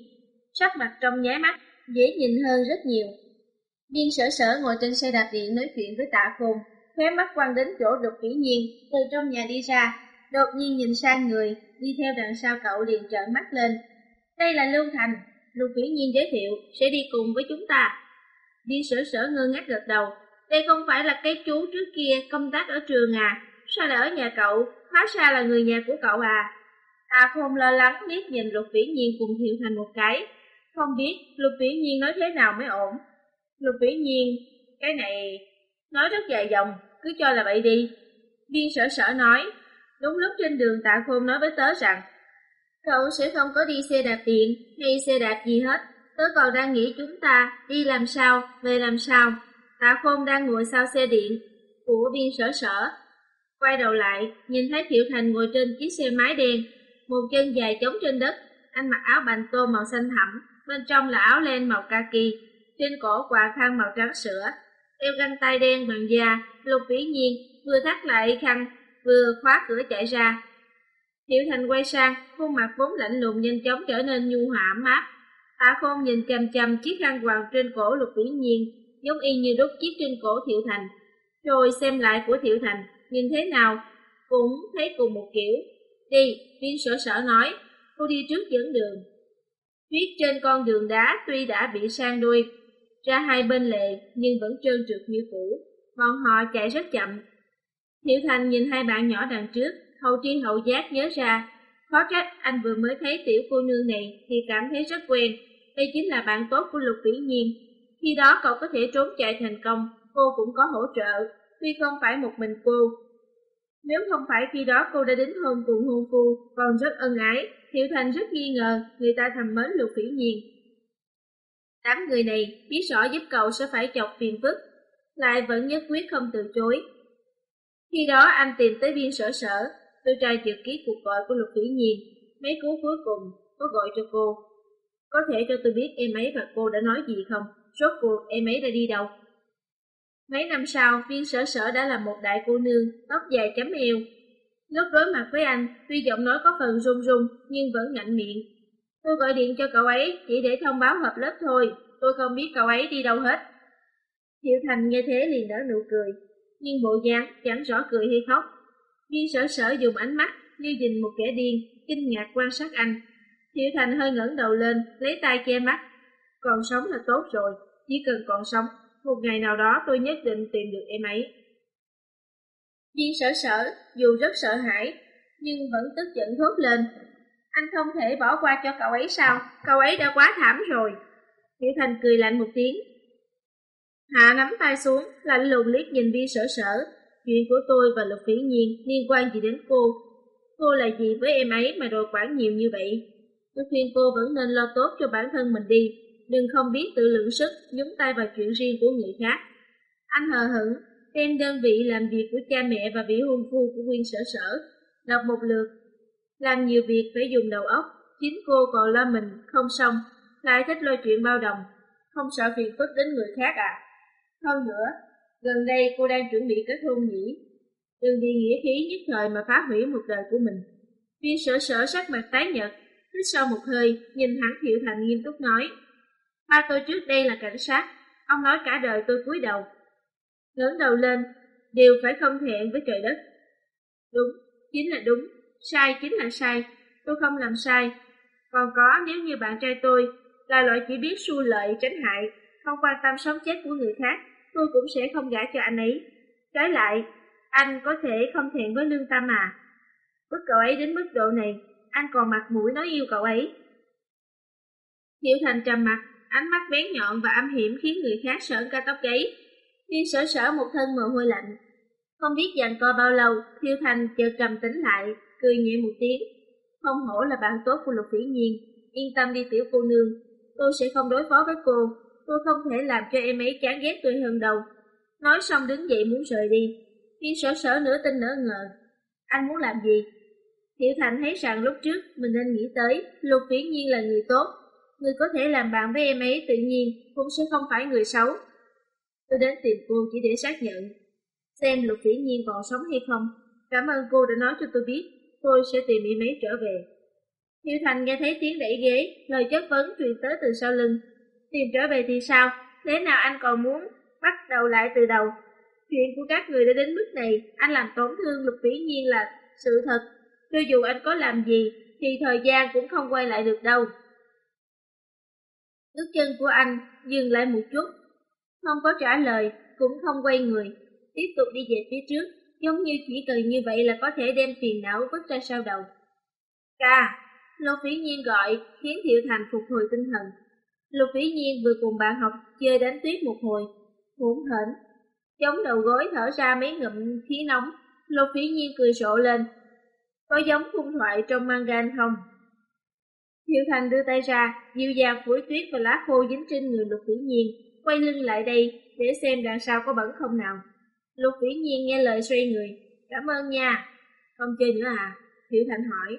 Sắc mặt trong nháy mắt, dễ nhìn hơn rất nhiều. Viên sở sở ngồi trên xe đạp điện nói chuyện với tạ khôn, khóe mắt quăng đến chỗ Lục Vĩ Nhiên, từ trong nhà đi ra, đột nhiên nhìn sang người, đi theo đằng sau cậu liền trợn mắt lên. Đây là Lưu Thành, Lưu Viễn Nhiên giới thiệu, sẽ đi cùng với chúng ta. Đi sở sở ngơ ngác gật đầu, đây không phải là cái chú trước kia công tác ở trường à, sao lại ở nhà cậu, hóa ra là người nhà của cậu à. Ta không lo lắng liếc nhìn Lục Viễn Nhiên cùng Thiệu Thành một cái, không biết Lục Viễn Nhiên nói thế nào mới ổn. Lục Viễn Nhiên, cái này nói rất dài dòng, cứ cho là vậy đi. Viên sở sở nói, đúng lúc trên đường tạ khôn nói với tớ rằng, cậu sẽ không có đi xe đạp điện hay xe đạp gì hết, tớ còn đang nghĩ chúng ta đi làm sao, về làm sao. Tạ khôn đang ngồi sau xe điện của biên sở sở. Quay đầu lại, nhìn thấy Thiệu Thành ngồi trên chiếc xe máy đen, một chân dài chống trên đất, anh mặc áo bành tô màu xanh thẳm, bên trong là áo len màu kaki, trên cổ quà khăn màu trắng sữa, đeo găng tay đen bằng da, lục vĩ nhiên, vừa thắt lại khăn, vừa khóa cửa chạy ra. Tiểu Thành quay sang, khuôn mặt vốn lạnh lùng nhanh chóng trở nên nhu hòa mát. Tạ Khôn nhìn chằm chằm chiếc khăn quàng trên cổ Lục Vĩ Nhiên, giống y như đốt chiếc trên cổ Thiệu Thành. Rồi xem lại của Thiệu Thành, nhìn thế nào, cũng thấy cùng một kiểu. Đi, viên sở sở nói, cô đi trước dẫn đường. Tuyết trên con đường đá tuy đã bị sang đuôi, ra hai bên lề nhưng vẫn trơn trượt như cũ. Bọn họ chạy rất chậm. Thiệu Thành nhìn hai bạn nhỏ đằng trước, hậu tri hậu giác nhớ ra. Khó trách anh vừa mới thấy tiểu cô nương này thì cảm thấy rất quen. Đây chính là bạn tốt của Lục Vĩ Nhiên. Khi đó cậu có thể trốn chạy thành công, cô cũng có hỗ trợ, tuy không phải một mình cô. Nếu không phải khi đó cô đã đến hôn cùng hôn phu, còn rất ân ái, Thiệu Thành rất nghi ngờ người ta thầm mến Lục Vĩ Nhiên. Đám người này biết rõ giúp cậu sẽ phải chọc phiền phức, lại vẫn nhất quyết không từ chối. Khi đó anh tìm tới viên sở sở, tôi trai chữ ký cuộc gọi của Lục Vĩ Nhiên, mấy cú cuối cùng có gọi cho cô. Có thể cho tôi biết em ấy và cô đã nói gì không? Rốt cuộc em ấy đã đi đâu? Mấy năm sau, viên sở sở đã là một đại cô nương, tóc dài chấm eo. Lúc đối mặt với anh, tuy giọng nói có phần run run nhưng vẫn ngạnh miệng. Tôi gọi điện cho cậu ấy chỉ để thông báo hợp lớp thôi, tôi không biết cậu ấy đi đâu hết. Hiệu Thành nghe thế liền nở nụ cười, nhưng bộ dáng chẳng rõ cười hay khóc. Viên sở sở dùng ánh mắt như nhìn một kẻ điên, kinh ngạc quan sát anh. Thiệu Thành hơi ngẩng đầu lên, lấy tay che mắt. Còn sống là tốt rồi, chỉ cần còn sống, một ngày nào đó tôi nhất định tìm được em ấy. Viên sở sở, dù rất sợ hãi, nhưng vẫn tức giận thốt lên. Anh không thể bỏ qua cho cậu ấy sao, cậu ấy đã quá thảm rồi. Thiệu Thành cười lạnh một tiếng. Hạ nắm tay xuống, lạnh lùng liếc nhìn viên sở sở. Chuyện của tôi và Lục Phỉ Nhiên liên quan gì đến cô? Cô là gì với em ấy mà đòi quản nhiều như vậy? Tôi khuyên cô vẫn nên lo tốt cho bản thân mình đi, đừng không biết tự lượng sức nhúng tay vào chuyện riêng của người khác. Anh hờ hững, đem đơn vị làm việc của cha mẹ và vị hôn phu của nguyên sở sở, đọc một lượt. Làm nhiều việc phải dùng đầu óc, chính cô còn lo mình không xong, lại thích lo chuyện bao đồng, không sợ phiền phức đến người khác à. Hơn nữa, gần đây cô đang chuẩn bị kết hôn nhỉ, đừng vì nghĩa khí nhất thời mà phá hủy một đời của mình. Viên sở sở sắc mặt tái nhợt, hít sau một hơi, nhìn hắn Thiệu Thành nghiêm túc nói. Ba tôi trước đây là cảnh sát, ông nói cả đời tôi cúi đầu. Ngẩng đầu lên, đều phải không thẹn với trời đất. Đúng, chính là đúng, sai chính là sai, tôi không làm sai. Còn có nếu như bạn trai tôi là loại chỉ biết xu lợi tránh hại, không quan tâm sống chết của người khác, tôi cũng sẽ không gả cho anh ấy. Trái lại, anh có thể không thẹn với lương tâm mà. Bức cậu ấy đến mức độ này, anh còn mặt mũi nói yêu cậu ấy. Hiệu Thành trầm mặt, ánh mắt bén nhọn và âm hiểm khiến người khác sởn cả tóc gáy. Thiên sở sở một thân mồ hôi lạnh. Không biết dàn co bao lâu, Thiêu Thành chợt trầm tính lại, cười nhẹ một tiếng. Không hổ là bạn tốt của Lục Phỉ Nhiên, yên tâm đi tiểu cô nương, tôi sẽ không đối phó với cô, tôi không thể làm cho em ấy chán ghét tôi hơn đâu. Nói xong đứng dậy muốn rời đi. Thiên sở sở nửa tin nửa ngờ. Anh muốn làm gì? Thiệu Thành thấy rằng lúc trước mình nên nghĩ tới Lục Viễn Nhiên là người tốt, người có thể làm bạn với em ấy tự nhiên cũng sẽ không phải người xấu. Tôi đến tìm cô chỉ để xác nhận xem Lục Viễn Nhiên còn sống hay không. Cảm ơn cô đã nói cho tôi biết, tôi sẽ tìm em ấy trở về. Thiệu Thành nghe thấy tiếng đẩy ghế, lời chất vấn truyền tới từ sau lưng. Tìm trở về thì sao? Thế nào anh còn muốn bắt đầu lại từ đầu? Chuyện của các người đã đến mức này, anh làm tổn thương Lục vĩ Nhiên là sự thật cho dù anh có làm gì, thì thời gian cũng không quay lại được đâu. Bước chân của anh dừng lại một chút, không có trả lời, cũng không quay người, tiếp tục đi về phía trước, giống như chỉ cần như vậy là có thể đem phiền não vứt ra sau đầu. Ca, Lục Vĩ Nhiên gọi khiến Thiệu Thành phục hồi tinh thần. Lục Vĩ Nhiên vừa cùng bạn học chơi đánh tuyết một hồi, hỗn hển, chống đầu gối thở ra mấy ngụm khí nóng. Lục Vĩ Nhiên cười rộ lên. Có giống khung thoại trong manga không? Thiệu Thành đưa tay ra, dịu dàng phủi tuyết và lá khô dính trên người Lục Vĩ Nhiên, quay lưng lại đây để xem đằng sau có bẩn không nào. Lục Vĩ Nhiên nghe lời xoay người, cảm ơn nha. Không chơi nữa à? Thiệu Thành hỏi.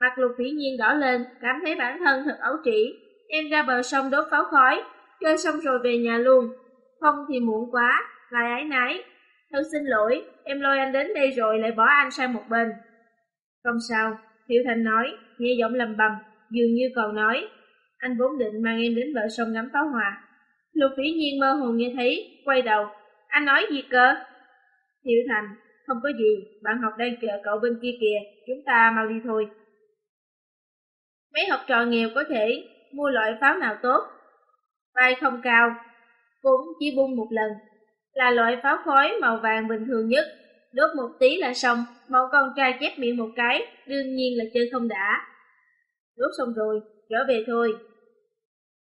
Mặt Lục Vĩ Nhiên đỏ lên, cảm thấy bản thân thật ấu trĩ. Em ra bờ sông đốt pháo khói, chơi xong rồi về nhà luôn. Không thì muộn quá, lại ái nái. Thật xin lỗi, em lôi anh đến đây rồi lại bỏ anh sang một bên. Không sao, Thiệu Thành nói, nghe giọng lầm bầm, dường như còn nói. Anh vốn định mang em đến bờ sông ngắm pháo hoa. Lục Vĩ Nhiên mơ hồ nghe thấy, quay đầu. Anh nói gì cơ? Thiệu Thành, không có gì, bạn học đang chờ cậu bên kia kìa, chúng ta mau đi thôi. Mấy học trò nghèo có thể mua loại pháo nào tốt? Vai không cao, cũng chỉ bung một lần, là loại pháo khói màu vàng bình thường nhất, đốt một tí là xong, Mẫu con trai chép miệng một cái, đương nhiên là chơi không đã. Đốt xong rồi, trở về thôi.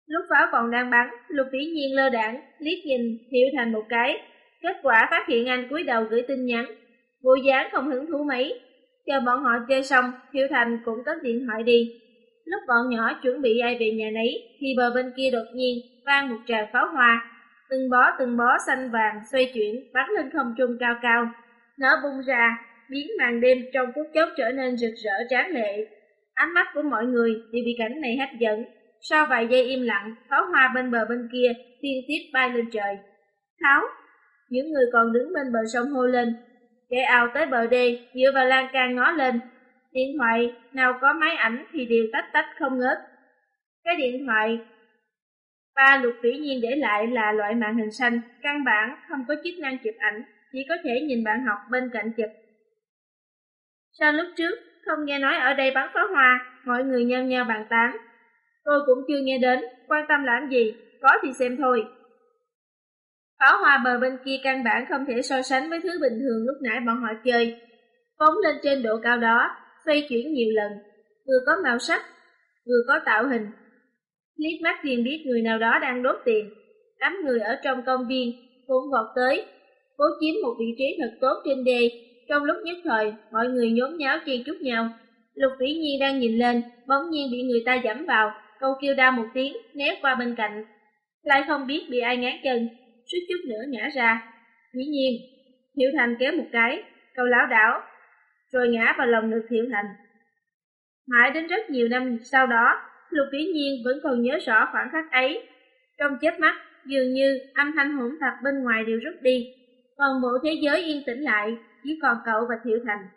Lúc pháo còn đang bắn, Lục Vĩ Nhiên lơ đảng, liếc nhìn Hiệu Thành một cái. Kết quả phát hiện anh cúi đầu gửi tin nhắn. Bộ dáng không hứng thú mấy. Chờ bọn họ chơi xong, Hiệu Thành cũng cất điện thoại đi. Lúc bọn nhỏ chuẩn bị ai về nhà nấy, thì bờ bên kia đột nhiên vang một tràng pháo hoa. Từng bó từng bó xanh vàng xoay chuyển, bắn lên không trung cao cao. Nó bung ra, biến màn đêm trong phút chốc trở nên rực rỡ tráng lệ. Ánh mắt của mọi người đều bị cảnh này hấp dẫn. Sau vài giây im lặng, pháo hoa bên bờ bên kia liên tiếp bay lên trời. Tháo! Những người còn đứng bên bờ sông hô lên. Kẻ ào tới bờ đê, dựa vào lan can ngó lên. Điện thoại, nào có máy ảnh thì đều tách tách không ngớt. Cái điện thoại ba lục vĩ nhiên để lại là loại màn hình xanh, căn bản không có chức năng chụp ảnh, chỉ có thể nhìn bạn học bên cạnh chụp. Sao lúc trước không nghe nói ở đây bắn pháo hoa, mọi người nhao nhao bàn tán. Tôi cũng chưa nghe đến, quan tâm làm gì, có thì xem thôi. Pháo hoa bờ bên kia căn bản không thể so sánh với thứ bình thường lúc nãy bọn họ chơi. Phóng lên trên độ cao đó, xoay chuyển nhiều lần, vừa có màu sắc, vừa có tạo hình. Liếc mắt liền biết người nào đó đang đốt tiền. Đám người ở trong công viên cũng vọt tới, cố chiếm một vị trí thật tốt trên đê. Trong lúc nhất thời, mọi người nhốn nháo chen chúc nhau. Lục Vĩ Nhiên đang nhìn lên, bỗng nhiên bị người ta giẫm vào, câu kêu đau một tiếng, né qua bên cạnh. Lại không biết bị ai ngán chân, suýt chút nữa ngã ra. Dĩ Nhiên, Hiệu Thành kéo một cái, câu láo đảo, rồi ngã vào lòng ngực Thiệu Thành. Mãi đến rất nhiều năm sau đó, Lục Vĩ Nhiên vẫn còn nhớ rõ khoảng khắc ấy. Trong chớp mắt, dường như âm thanh hỗn tạp bên ngoài đều rút đi, còn bộ thế giới yên tĩnh lại, chỉ còn cậu và Thiệu Thành.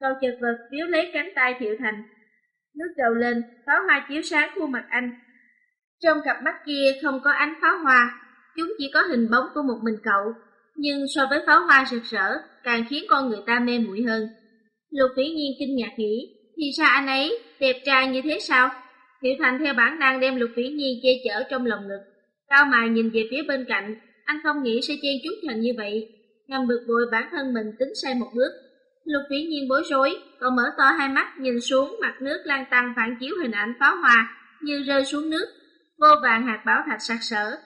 Cậu chật vật víu lấy cánh tay Thiệu Thành. Nước đầu lên, pháo hoa chiếu sáng khuôn mặt anh. Trong cặp mắt kia không có ánh pháo hoa, chúng chỉ có hình bóng của một mình cậu. Nhưng so với pháo hoa rực rỡ, càng khiến con người ta mê muội hơn. Lục Vĩ Nhiên kinh ngạc nghĩ, thì sao anh ấy đẹp trai như thế sao? Hiệu Thành theo bản năng đem Lục Vĩ Nhiên che chở trong lòng ngực. Cao mày nhìn về phía bên cạnh, anh không nghĩ sẽ chen chút thành như vậy. Ngầm bực bội bản thân mình tính sai một bước. Lục Vĩ Nhiên bối rối, cậu mở to hai mắt nhìn xuống mặt nước lan tăng phản chiếu hình ảnh pháo hoa như rơi xuống nước, vô vàng hạt bảo thạch sặc sỡ.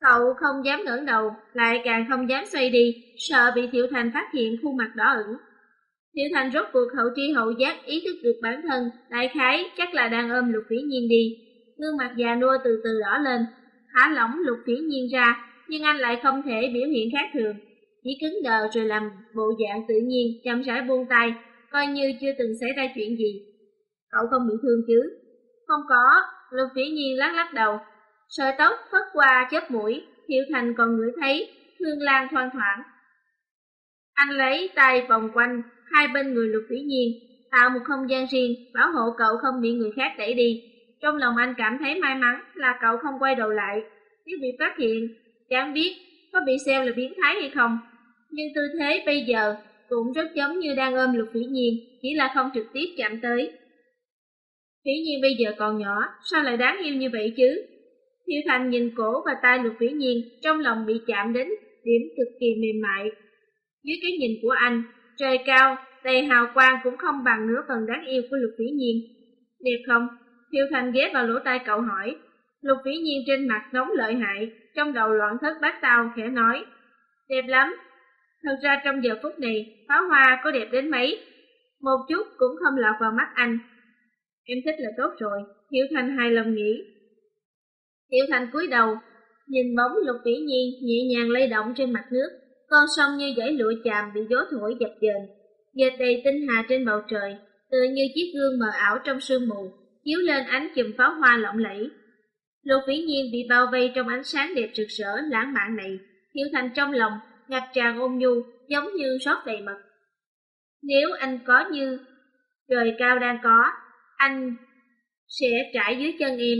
Cậu không dám ngẩng đầu, lại càng không dám xoay đi, sợ bị Thiệu Thành phát hiện khuôn mặt đỏ ửng. Tiểu Thành rốt cuộc hậu tri hậu giác ý thức được bản thân, đại khái chắc là đang ôm lục phỉ nhiên đi. Gương mặt già nua từ từ đỏ lên, thả lỏng lục phỉ nhiên ra, nhưng anh lại không thể biểu hiện khác thường. Chỉ cứng đờ rồi làm bộ dạng tự nhiên, chậm rãi buông tay, coi như chưa từng xảy ra chuyện gì. Cậu không bị thương chứ? Không có, lục phỉ nhiên lắc lắc đầu. Sợi tóc phất qua chớp mũi, Thiệu Thành còn ngửi thấy, hương lan thoang thoảng. Anh lấy tay vòng quanh, hai bên người lục vĩ nhiên, tạo một không gian riêng, bảo hộ cậu không bị người khác đẩy đi. Trong lòng anh cảm thấy may mắn là cậu không quay đầu lại, nếu bị phát hiện, chẳng biết có bị xem là biến thái hay không. Nhưng tư thế bây giờ cũng rất giống như đang ôm lục vĩ nhiên, chỉ là không trực tiếp chạm tới. Vĩ nhiên bây giờ còn nhỏ, sao lại đáng yêu như vậy chứ? Thiệu Thành nhìn cổ và tay lục vĩ nhiên, trong lòng bị chạm đến điểm cực kỳ mềm mại. Dưới cái nhìn của anh, Trời cao, đầy hào quang cũng không bằng nửa phần đáng yêu của Lục Vĩ Nhiên. Đẹp không? Thiệu Thành ghé vào lỗ tai cậu hỏi. Lục Vĩ Nhiên trên mặt nóng lợi hại, trong đầu loạn thất bát tao khẽ nói. Đẹp lắm. Thật ra trong giờ phút này, pháo hoa có đẹp đến mấy, một chút cũng không lọt vào mắt anh. Em thích là tốt rồi, Thiệu Thành hài lòng nghĩ. Thiệu Thành cúi đầu, nhìn bóng Lục Vĩ Nhiên nhẹ nhàng lay động trên mặt nước, con sông như dãy lụa chàm bị gió thổi dập dềnh, dệt đầy tinh hà trên bầu trời, tựa như chiếc gương mờ ảo trong sương mù, chiếu lên ánh chùm pháo hoa lộng lẫy. Lục Vĩ Nhiên bị bao vây trong ánh sáng đẹp rực rỡ lãng mạn này, thiếu Thành trong lòng ngập tràn ôn nhu, giống như sót đầy mật. Nếu anh có như trời cao đang có, anh sẽ trải dưới chân em.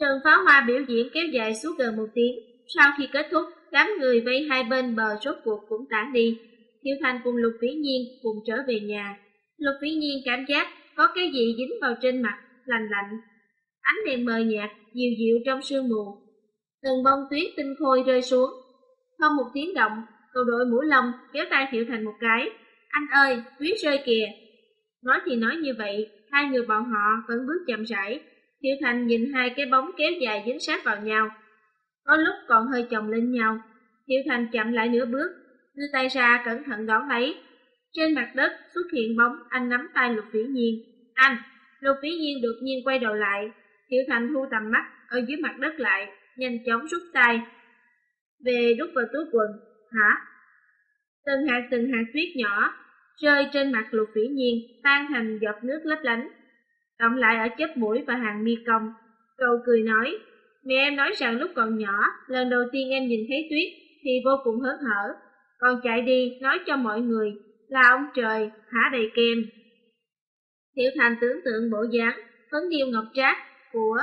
Trần pháo hoa biểu diễn kéo dài suốt gần một tiếng, sau khi kết thúc, đám người vây hai bên bờ rốt cuộc cũng tản đi. Thiệu Thành cùng Lục Vĩ Nhiên cùng trở về nhà. Lục Vĩ Nhiên cảm giác có cái gì dính vào trên mặt, lạnh lạnh. Ánh đèn mờ nhạt, dịu dịu trong sương mù. Từng bông tuyết tinh khôi rơi xuống. Không một tiếng động, cậu đội mũ lông kéo tay Thiệu Thành một cái. Anh ơi, tuyết rơi kìa. Nói thì nói như vậy, hai người bọn họ vẫn bước chậm rãi. Thiệu Thành nhìn hai cái bóng kéo dài dính sát vào nhau. Có lúc còn hơi chồng lên nhau. Thiệu Thành chậm lại nửa bước, đưa tay ra cẩn thận đón lấy. Trên mặt đất xuất hiện bóng anh nắm tay Lục Vĩ Nhiên. Anh! Lục Vĩ Nhiên đột nhiên quay đầu lại. Thiệu Thành thu tầm mắt ở dưới mặt đất lại, nhanh chóng rút tay. Về đút vào túi quần. Hả? Từng hạt từng hạt tuyết nhỏ rơi trên mặt Lục Vĩ Nhiên, tan thành giọt nước lấp lánh. Cộng lại ở chớp mũi và hàng mi cong. Cậu cười nói, mẹ em nói rằng lúc còn nhỏ, lần đầu tiên em nhìn thấy tuyết thì vô cùng hớn hở, còn chạy đi nói cho mọi người là ông trời hả đầy kem. Tiểu Thành tưởng tượng bộ dáng phấn điêu ngọc trác của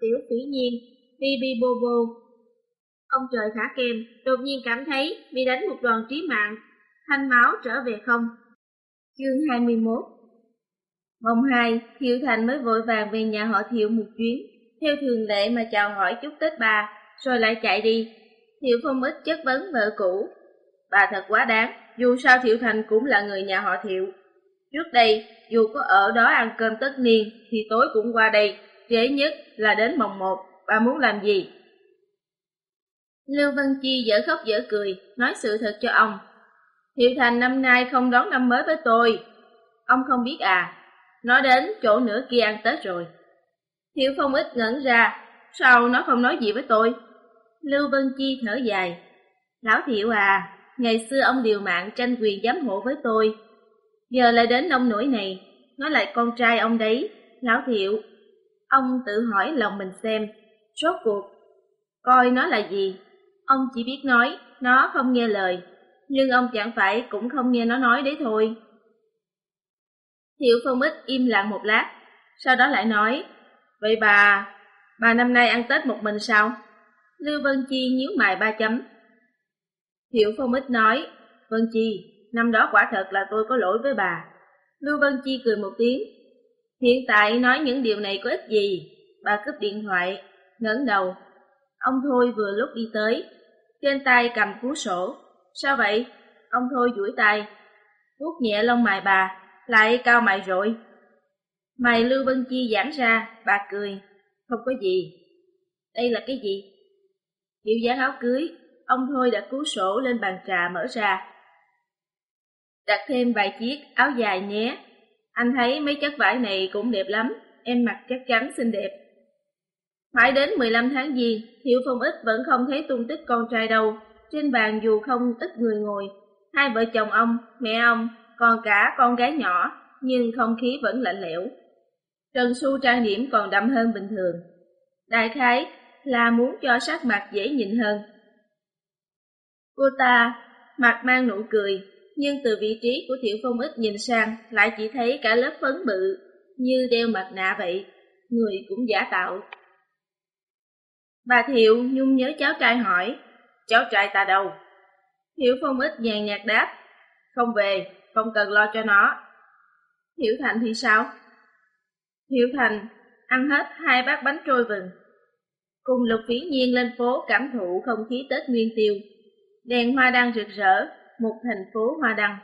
Tiểu Phỉ Nhiên, Bibi Bobo. Ông trời khả kem đột nhiên cảm thấy bị đánh một đòn trí mạng, thanh máu trở về không. Chương 21 Vòng 2, Thiệu Thành mới vội vàng về nhà họ Thiệu một chuyến, theo thường lệ mà chào hỏi chúc Tết bà, rồi lại chạy đi. Thiệu Phong ít chất vấn vợ cũ. Bà thật quá đáng, dù sao Thiệu Thành cũng là người nhà họ Thiệu. Trước đây, dù có ở đó ăn cơm tất niên, thì tối cũng qua đây, trễ nhất là đến mồng một, bà muốn làm gì? Lưu Văn Chi dở khóc dở cười, nói sự thật cho ông. Thiệu Thành năm nay không đón năm mới với tôi. Ông không biết à, nó đến chỗ nữa kia ăn Tết rồi. Thiệu Phong ít ngẩn ra, sao nó không nói gì với tôi? Lưu Vân Chi thở dài. Lão Thiệu à, ngày xưa ông điều mạng tranh quyền giám hộ với tôi. Giờ lại đến nông nổi này, nó lại con trai ông đấy, Lão Thiệu. Ông tự hỏi lòng mình xem, rốt cuộc, coi nó là gì? Ông chỉ biết nói, nó không nghe lời, nhưng ông chẳng phải cũng không nghe nó nói đấy thôi. Thiệu Phong Ích im lặng một lát, sau đó lại nói, Vậy bà, bà năm nay ăn Tết một mình sao? Lưu Vân Chi nhíu mày ba chấm. hiểu Phong Ích nói, Vân Chi, năm đó quả thật là tôi có lỗi với bà. Lưu Vân Chi cười một tiếng. Hiện tại nói những điều này có ích gì? Bà cướp điện thoại, ngẩng đầu. Ông Thôi vừa lúc đi tới, trên tay cầm cuốn sổ. Sao vậy? Ông Thôi duỗi tay, vuốt nhẹ lông mày bà, lại cao mày rồi. Mày Lưu Vân Chi giãn ra, bà cười. Không có gì. Đây là cái gì? Kiểu dáng áo cưới, ông Thôi đã cứu sổ lên bàn trà mở ra. Đặt thêm vài chiếc áo dài nhé. Anh thấy mấy chất vải này cũng đẹp lắm, em mặc chắc chắn xinh đẹp. Phải đến 15 tháng giêng, Hiệu Phong Ích vẫn không thấy tung tích con trai đâu. Trên bàn dù không ít người ngồi, hai vợ chồng ông, mẹ ông, còn cả con gái nhỏ, nhưng không khí vẫn lạnh lẽo. Trần Xu trang điểm còn đậm hơn bình thường. Đại khái là muốn cho sắc mặt dễ nhìn hơn. Cô ta mặt mang nụ cười, nhưng từ vị trí của Thiệu Phong ít nhìn sang lại chỉ thấy cả lớp phấn bự, như đeo mặt nạ vậy, người cũng giả tạo. Bà Thiệu nhung nhớ cháu trai hỏi, cháu trai ta đâu? Thiệu Phong ít nhàn nhạt đáp, không về, không cần lo cho nó. thiệu Thành thì sao? Hiểu Thành ăn hết hai bát bánh trôi vừng. Cùng Lục Phỉ Nhiên lên phố cảm thụ không khí Tết Nguyên Tiêu. Đèn hoa đăng rực rỡ, một thành phố hoa đăng.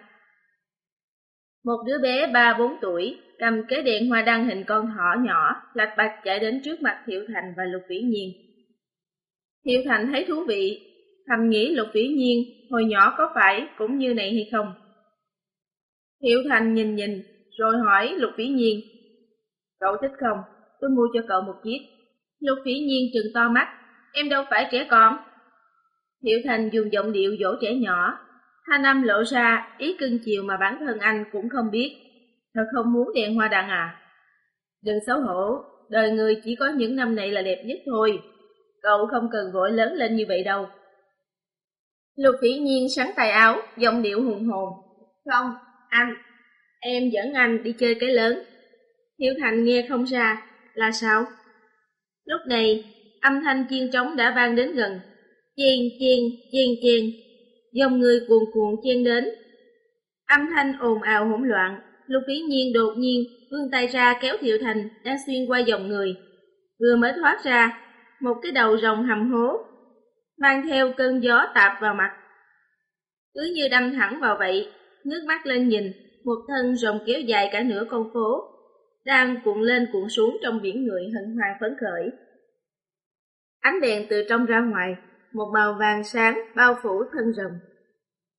Một đứa bé ba bốn tuổi cầm cái đèn hoa đăng hình con thỏ nhỏ lạch bạch chạy đến trước mặt Thiệu Thành và Lục Vĩ Nhiên. Thiệu Thành thấy thú vị, thầm nghĩ Lục Vĩ Nhiên hồi nhỏ có phải cũng như này hay không? Thiệu Thành nhìn nhìn rồi hỏi Lục Vĩ Nhiên Cậu thích không? Tôi mua cho cậu một chiếc. Lục phỉ Nhiên trừng to mắt Em đâu phải trẻ con. Thiệu Thành dùng giọng điệu dỗ trẻ nhỏ Thanh Nam lộ ra ý cưng chiều mà bản thân anh cũng không biết. Thật không muốn đèn hoa đặng à? Đừng xấu hổ, đời người chỉ có những năm này là đẹp nhất thôi. Cậu không cần vội lớn lên như vậy đâu. Lục phỉ nhiên sắn tay áo, giọng điệu hùng hồn. Không, anh, em dẫn anh đi chơi cái lớn. Hiếu Thành nghe không ra, là sao? Lúc này, âm thanh chiên trống đã vang đến gần. Chiên, chiên, chiên, chiên. Dòng người cuồn cuộn chen đến. Âm thanh ồn ào hỗn loạn, Lục Vĩ Nhiên đột nhiên vươn tay ra kéo Thiệu Thành đang xuyên qua dòng người. Vừa mới thoát ra, một cái đầu rồng hầm hố, mang theo cơn gió tạp vào mặt. Cứ như đâm thẳng vào vậy, ngước mắt lên nhìn, một thân rồng kéo dài cả nửa con phố, đang cuộn lên cuộn xuống trong biển người hân hoan phấn khởi. Ánh đèn từ trong ra ngoài, một màu vàng sáng bao phủ thân rồng.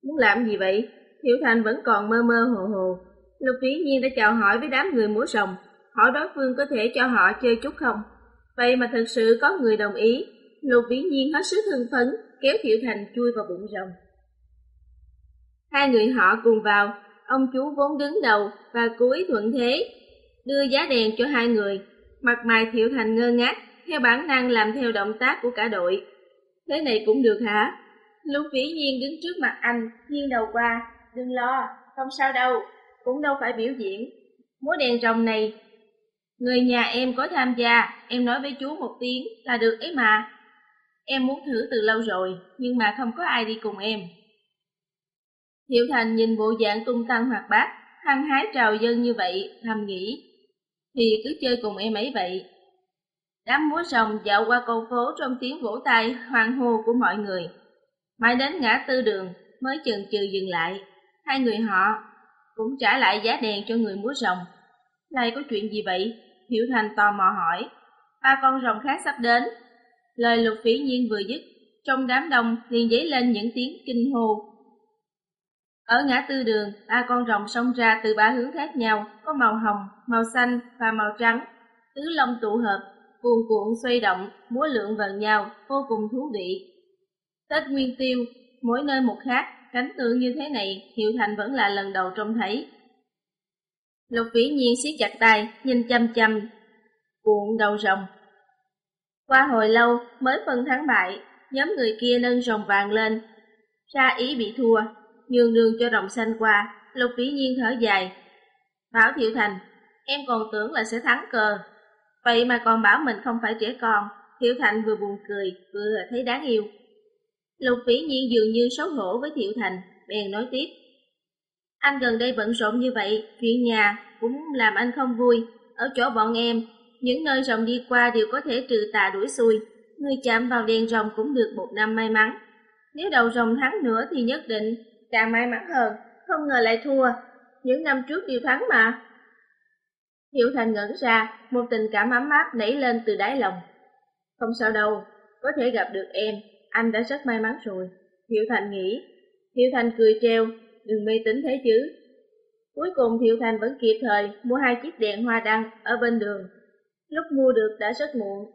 Muốn làm gì vậy? Thiệu Thành vẫn còn mơ mơ hồ hồ. Lục Vĩ Nhiên đã chào hỏi với đám người múa rồng, hỏi đối phương có thể cho họ chơi chút không. Vậy mà thật sự có người đồng ý, Lục Vĩ Nhiên hết sức hưng phấn, kéo Thiệu Thành chui vào bụng rồng. Hai người họ cùng vào, ông chú vốn đứng đầu và cúi thuận thế, đưa giá đèn cho hai người. Mặt mày Thiệu Thành ngơ ngác, theo bản năng làm theo động tác của cả đội. Thế này cũng được hả? Lục Vĩ Nhiên đứng trước mặt anh, nghiêng đầu qua, đừng lo, không sao đâu, cũng đâu phải biểu diễn. Múa đèn rồng này, người nhà em có tham gia, em nói với chú một tiếng là được ấy mà. Em muốn thử từ lâu rồi, nhưng mà không có ai đi cùng em. Thiệu Thành nhìn bộ dạng tung tăng hoạt bát, hăng hái trào dân như vậy, thầm nghĩ, thì cứ chơi cùng em ấy vậy. Đám múa rồng dạo qua cầu phố trong tiếng vỗ tay hoan hô của mọi người. Mãi đến ngã tư đường mới chần chừ dừng lại. Hai người họ cũng trả lại giá đèn cho người múa rồng. Lại có chuyện gì vậy? Hiểu Thành tò mò hỏi. Ba con rồng khác sắp đến. Lời lục phỉ nhiên vừa dứt, trong đám đông liền dấy lên những tiếng kinh hô. Ở ngã tư đường, ba con rồng xông ra từ ba hướng khác nhau, có màu hồng, màu xanh và màu trắng. Tứ lông tụ hợp, cuồn cuộn xoay động, múa lượng vào nhau, vô cùng thú vị. Tết Nguyên Tiêu, mỗi nơi một khác, Cảnh tượng như thế này, Hiệu Thành vẫn là lần đầu trông thấy. Lục vĩ nhiên siết chặt tay, nhìn chăm chăm, cuộn đầu rồng. Qua hồi lâu mới phân thắng bại, nhóm người kia nâng rồng vàng lên, ra ý bị thua, nhường đường cho rồng xanh qua, lục vĩ nhiên thở dài. Bảo Thiệu Thành, em còn tưởng là sẽ thắng cờ, vậy mà còn bảo mình không phải trẻ con, Thiệu Thành vừa buồn cười, vừa thấy đáng yêu. Lục Vĩ Nhiên dường như xấu hổ với Thiệu Thành, bèn nói tiếp. Anh gần đây bận rộn như vậy, chuyện nhà cũng làm anh không vui. Ở chỗ bọn em, những nơi rồng đi qua đều có thể trừ tà đuổi xuôi. Người chạm vào đèn rồng cũng được một năm may mắn. Nếu đầu rồng thắng nữa thì nhất định càng may mắn hơn, không ngờ lại thua. Những năm trước đều thắng mà. Hiệu Thành ngẩn ra, một tình cảm ấm áp nảy lên từ đáy lòng. Không sao đâu, có thể gặp được em, anh đã rất may mắn rồi. Hiệu Thành nghĩ. Hiệu Thành cười treo, đừng mê tín thế chứ. Cuối cùng Hiệu Thành vẫn kịp thời mua hai chiếc đèn hoa đăng ở bên đường. Lúc mua được đã rất muộn,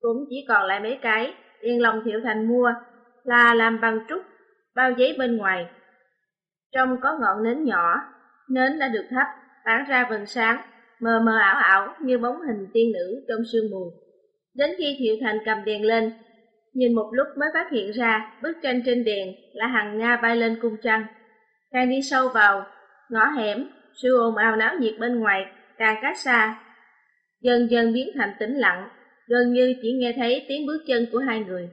cũng chỉ còn lại mấy cái. yên lòng Hiệu Thành mua là làm bằng trúc, bao giấy bên ngoài. Trong có ngọn nến nhỏ, nến đã được thắp, tán ra vầng sáng, mờ mờ ảo ảo như bóng hình tiên nữ trong sương mù. Đến khi Thiệu Thành cầm đèn lên, Nhìn một lúc mới phát hiện ra bức tranh trên đèn là hàng Nga bay lên cung trăng. Càng đi sâu vào, ngõ hẻm, sự ồn ào náo nhiệt bên ngoài càng cách xa. Dần dần biến thành tĩnh lặng, gần như chỉ nghe thấy tiếng bước chân của hai người.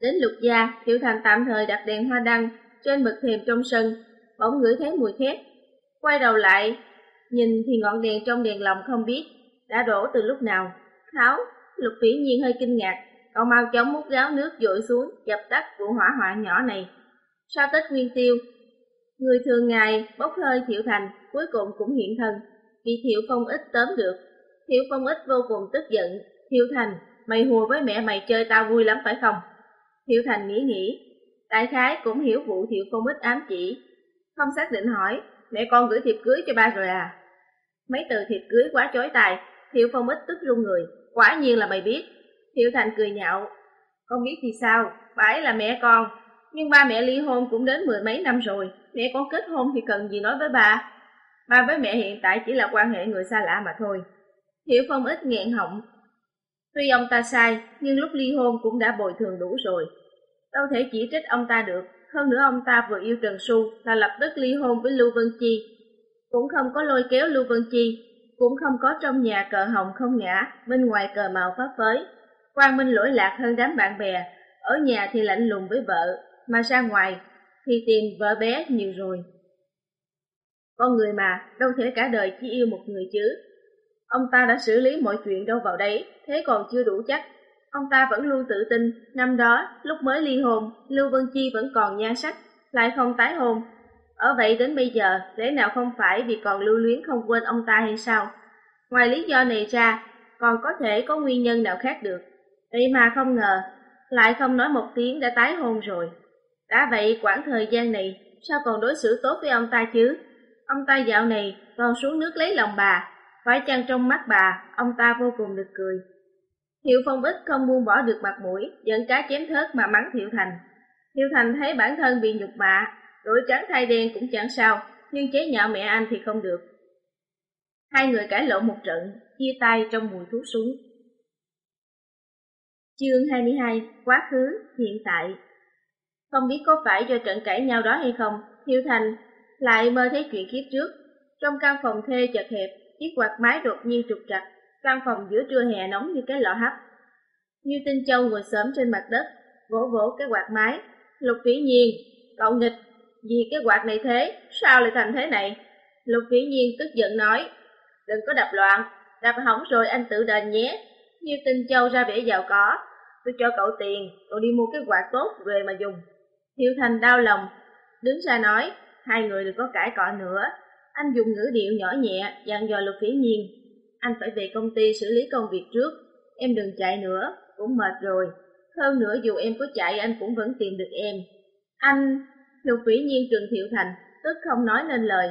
Đến lục gia, Tiểu Thành tạm thời đặt đèn hoa đăng trên bậc thềm trong sân, bỗng ngửi thấy mùi khét. Quay đầu lại, nhìn thì ngọn đèn trong đèn lồng không biết đã đổ từ lúc nào. Kháo, lục vĩ nhiên hơi kinh ngạc, Cậu mau chóng múc gáo nước dội xuống, dập tắt vụ hỏa hoạn nhỏ này. Sau Tết Nguyên Tiêu, Người thường ngày bốc hơi Thiệu Thành cuối cùng cũng hiện thân, bị Thiệu Phong Ích tóm được. Thiệu Phong Ích vô cùng tức giận, Thiệu Thành, mày hùa với mẹ mày chơi tao vui lắm phải không? Thiệu Thành nghĩ nghĩ, đại khái cũng hiểu vụ Thiệu Phong Ích ám chỉ, không xác định hỏi, mẹ con gửi thiệp cưới cho ba rồi à? Mấy từ thiệp cưới quá chói tai, Thiệu Phong Ích tức run người, quả nhiên là mày biết. Thiệu Thành cười nhạo, con biết thì sao, bãi là mẹ con, nhưng ba mẹ ly hôn cũng đến mười mấy năm rồi, mẹ con kết hôn thì cần gì nói với ba. Ba với mẹ hiện tại chỉ là quan hệ người xa lạ mà thôi. Thiệu Phong ít nghẹn họng. Tuy ông ta sai, nhưng lúc ly hôn cũng đã bồi thường đủ rồi. Đâu thể chỉ trích ông ta được, hơn nữa ông ta vừa yêu Trần Xu là lập tức ly hôn với Lưu Vân Chi. Cũng không có lôi kéo Lưu Vân Chi, cũng không có trong nhà cờ hồng không ngã, bên ngoài cờ màu phấp phới. Quang Minh lỗi lạc hơn đám bạn bè, ở nhà thì lạnh lùng với vợ, mà ra ngoài thì tìm vợ bé nhiều rồi. Con người mà, đâu thể cả đời chỉ yêu một người chứ. Ông ta đã xử lý mọi chuyện đâu vào đấy, thế còn chưa đủ chắc. Ông ta vẫn luôn tự tin, năm đó, lúc mới ly hôn, Lưu Vân Chi vẫn còn nha sách, lại không tái hôn. Ở vậy đến bây giờ, lẽ nào không phải vì còn lưu luyến không quên ông ta hay sao? Ngoài lý do này ra, còn có thể có nguyên nhân nào khác được. Vậy mà không ngờ, lại không nói một tiếng đã tái hôn rồi. Đã vậy quãng thời gian này, sao còn đối xử tốt với ông ta chứ? Ông ta dạo này còn xuống nước lấy lòng bà, phải chăng trong mắt bà, ông ta vô cùng được cười. Thiệu Phong Ích không buông bỏ được mặt mũi, giận cá chém thớt mà mắng Thiệu Thành. Thiệu Thành thấy bản thân bị nhục mạ, đổi trắng thay đen cũng chẳng sao, nhưng chế nhạo mẹ anh thì không được. Hai người cãi lộn một trận, chia tay trong mùi thuốc súng. Chương 22 Quá khứ, hiện tại Không biết có phải do trận cãi nhau đó hay không, Thiệu Thành lại mơ thấy chuyện kiếp trước. Trong căn phòng thuê chật hẹp, chiếc quạt mái đột nhiên trục trặc, căn phòng giữa trưa hè nóng như cái lò hấp. Như Tinh Châu ngồi sớm trên mặt đất, vỗ vỗ cái quạt mái. Lục Vĩ Nhiên, cậu nghịch, vì cái quạt này thế, sao lại thành thế này? Lục Vĩ Nhiên tức giận nói, đừng có đập loạn, đập hỏng rồi anh tự đền nhé. Như Tinh Châu ra vẻ giàu có, tôi cho cậu tiền, cậu đi mua cái quạt tốt về mà dùng. Thiệu Thành đau lòng, đứng ra nói, hai người đừng có cãi cọ nữa. Anh dùng ngữ điệu nhỏ nhẹ, dặn dò Lục Vĩ Nhiên. Anh phải về công ty xử lý công việc trước, em đừng chạy nữa, cũng mệt rồi. Hơn nữa dù em có chạy anh cũng vẫn tìm được em. Anh, Lục Phỉ Nhiên trường Thiệu Thành, tức không nói nên lời.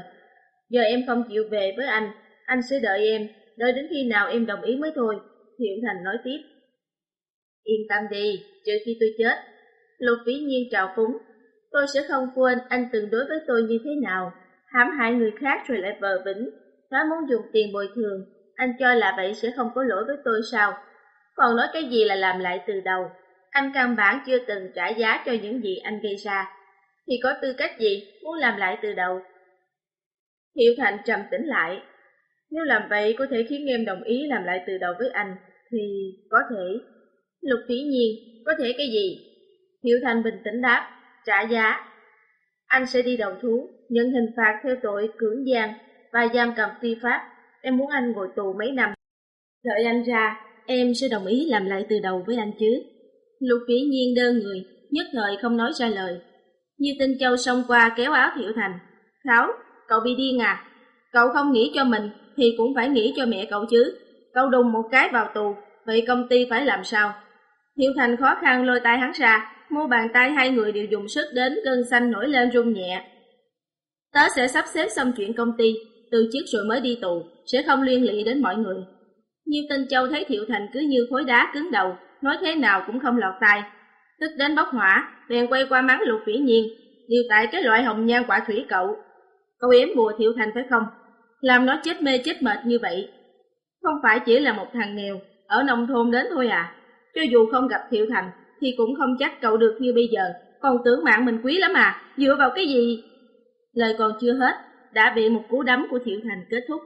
Giờ em không chịu về với anh, anh sẽ đợi em, đợi đến khi nào em đồng ý mới thôi. Thiệu Thành nói tiếp. Yên tâm đi, trừ khi tôi chết. Lục Vĩ Nhiên trào phúng, Tôi sẽ không quên anh từng đối với tôi như thế nào, hãm hại người khác rồi lại vờ vĩnh, nói muốn dùng tiền bồi thường, anh cho là vậy sẽ không có lỗi với tôi sao? Còn nói cái gì là làm lại từ đầu, anh căn bản chưa từng trả giá cho những gì anh gây ra, thì có tư cách gì muốn làm lại từ đầu? Hiệu Thành trầm tĩnh lại, nếu làm vậy có thể khiến em đồng ý làm lại từ đầu với anh, thì có thể. Lục Thủy Nhiên, có thể cái gì? Hiệu Thành bình tĩnh đáp, trả giá. Anh sẽ đi đầu thú, nhận hình phạt theo tội cưỡng gian và giam cầm phi pháp. Em muốn anh ngồi tù mấy năm. Đợi anh ra, em sẽ đồng ý làm lại từ đầu với anh chứ. Lục vĩ nhiên đơn người, nhất thời không nói ra lời. Như tinh châu xông qua kéo áo Thiệu Thành. Kháo, cậu bị điên à? Cậu không nghĩ cho mình thì cũng phải nghĩ cho mẹ cậu chứ. Cậu đùng một cái vào tù, vậy công ty phải làm sao? Thiệu Thành khó khăn lôi tay hắn ra, Mu bàn tay hai người đều dùng sức đến gân xanh nổi lên rung nhẹ. Tớ sẽ sắp xếp xong chuyện công ty, từ chiếc rồi mới đi tù, sẽ không liên lụy đến mọi người. Nhiêu Tinh Châu thấy Thiệu Thành cứ như khối đá cứng đầu, nói thế nào cũng không lọt tai. Tức đến bốc hỏa, bèn quay qua mắng lục vĩ nhiên, điều tại cái loại hồng nhan quả thủy cậu. Cậu yếm bùa Thiệu Thành phải không? Làm nó chết mê chết mệt như vậy. Không phải chỉ là một thằng nghèo, ở nông thôn đến thôi à. Cho dù không gặp Thiệu Thành, thì cũng không chắc cậu được như bây giờ. Còn tưởng mạng mình quý lắm à, dựa vào cái gì? Lời còn chưa hết, đã bị một cú đấm của Thiệu Thành kết thúc.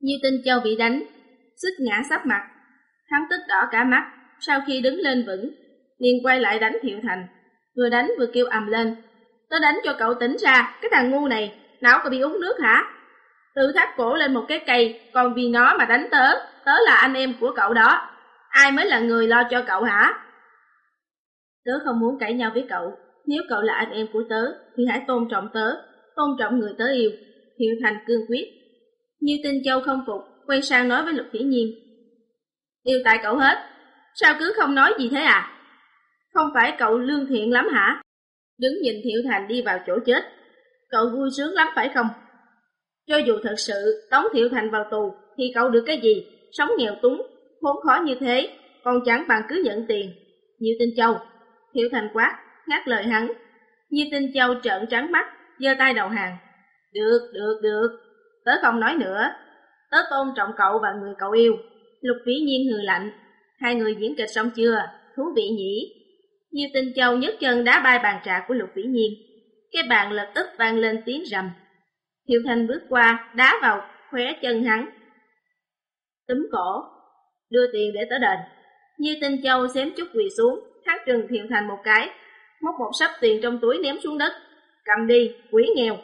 Như tinh châu bị đánh, xích ngã sắp mặt. Hắn tức đỏ cả mắt, sau khi đứng lên vững, liền quay lại đánh Thiệu Thành. Vừa đánh vừa kêu ầm lên. Tớ đánh cho cậu tỉnh ra, cái thằng ngu này, não có bị uống nước hả? Tự thắt cổ lên một cái cây, còn vì nó mà đánh tớ, tớ là anh em của cậu đó. Ai mới là người lo cho cậu hả? Tớ không muốn cãi nhau với cậu, nếu cậu là anh em của tớ, thì hãy tôn trọng tớ, tôn trọng người tớ yêu. Thiệu Thành cương quyết. Như Tinh Châu không phục, quay sang nói với Lục Vĩ Nhiên. Yêu tại cậu hết, sao cứ không nói gì thế à? Không phải cậu lương thiện lắm hả? Đứng nhìn Thiệu Thành đi vào chỗ chết, cậu vui sướng lắm phải không? Cho dù thật sự tống Thiệu Thành vào tù, thì cậu được cái gì? Sống nghèo túng, khốn khó như thế, còn chẳng bằng cứ nhận tiền. Như Tinh Châu, Thiệu Thành quát, ngắt lời hắn. Như Tinh Châu trợn trắng mắt, giơ tay đầu hàng. Được, được, được, tớ không nói nữa. Tớ tôn trọng cậu và người cậu yêu. Lục Vĩ Nhiên hừ lạnh. Hai người diễn kịch xong chưa? Thú vị nhỉ? Như Tinh Châu nhấc chân đá bay bàn trà của Lục Vĩ Nhiên. Cái bàn lập tức vang lên tiếng rầm. Thiệu thanh bước qua, đá vào khóe chân hắn. Túm cổ, đưa tiền để tớ đền. Như Tinh Châu xém chút quỳ xuống, hắn trừng Thiệu Thành một cái, móc một sấp tiền trong túi ném xuống đất. Cầm đi, quý nghèo.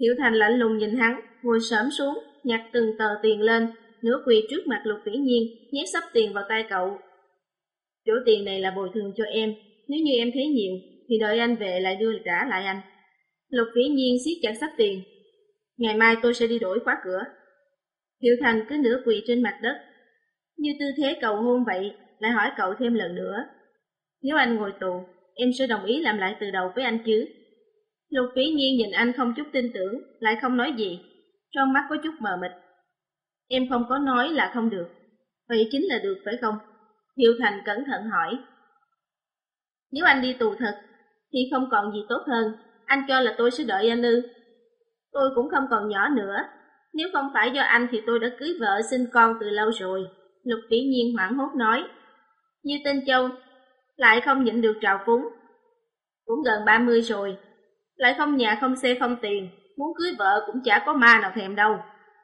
Hiểu Thành lạnh lùng nhìn hắn, ngồi sớm xuống, nhặt từng tờ tiền lên, nửa quỳ trước mặt Lục Vĩ Nhiên, nhét sắp tiền vào tay cậu. Chỗ tiền này là bồi thường cho em, nếu như em thấy nhiều, thì đợi anh về lại đưa trả lại anh. Lục Vĩ Nhiên siết chặt sắp tiền. Ngày mai tôi sẽ đi đổi khóa cửa. Hiểu Thành cứ nửa quỳ trên mặt đất, như tư thế cầu hôn vậy, lại hỏi cậu thêm lần nữa. Nếu anh ngồi tù, em sẽ đồng ý làm lại từ đầu với anh chứ? Lục Vĩ Nhiên nhìn anh không chút tin tưởng, lại không nói gì, trong mắt có chút mờ mịt. Em không có nói là không được, vậy chính là được phải không? Hiệu Thành cẩn thận hỏi. Nếu anh đi tù thật, thì không còn gì tốt hơn, anh cho là tôi sẽ đợi anh ư. Tôi cũng không còn nhỏ nữa, nếu không phải do anh thì tôi đã cưới vợ sinh con từ lâu rồi. Lục Vĩ Nhiên hoảng hốt nói. Như tên Châu, lại không nhịn được trào phúng. Cũng gần 30 rồi, lại không nhà không xe không tiền, muốn cưới vợ cũng chả có ma nào thèm đâu,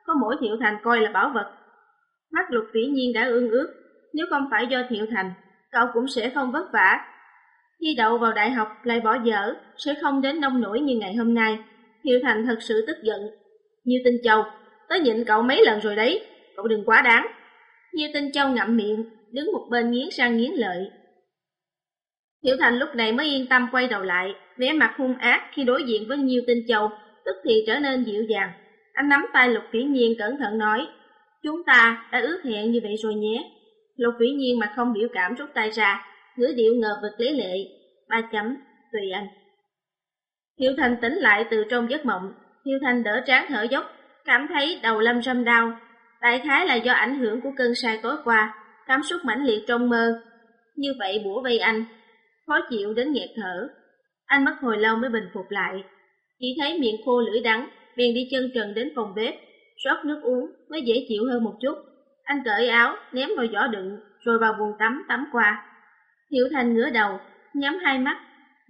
có mỗi Thiệu Thành coi là bảo vật. Mắt lục vĩ nhiên đã ương ước, nếu không phải do Thiệu Thành, cậu cũng sẽ không vất vả. Khi đậu vào đại học lại bỏ dở, sẽ không đến nông nổi như ngày hôm nay. Thiệu Thành thật sự tức giận. Như Tinh Châu, tớ nhịn cậu mấy lần rồi đấy, cậu đừng quá đáng. Như Tinh Châu ngậm miệng, đứng một bên nghiến sang nghiến lợi, thiệu Thành lúc này mới yên tâm quay đầu lại, vẻ mặt hung ác khi đối diện với Nhiêu Tinh Châu, tức thì trở nên dịu dàng. Anh nắm tay Lục Vĩ Nhiên cẩn thận nói, chúng ta đã ước hẹn như vậy rồi nhé. Lục Vĩ Nhiên mà không biểu cảm rút tay ra, ngữ điệu ngờ vực lý lệ, ba chấm, tùy anh. Hiệu thanh tỉnh lại từ trong giấc mộng, Hiệu thanh đỡ trán thở dốc, cảm thấy đầu lâm râm đau. Đại khái là do ảnh hưởng của cơn say tối qua, cảm xúc mãnh liệt trong mơ. Như vậy bủa vây anh, khó chịu đến nghẹt thở. Anh mất hồi lâu mới bình phục lại, chỉ thấy miệng khô lưỡi đắng, bèn đi chân trần đến phòng bếp, rót nước uống mới dễ chịu hơn một chút. Anh cởi áo, ném vào giỏ đựng, rồi vào buồng tắm tắm qua. Hiểu Thành ngửa đầu, nhắm hai mắt,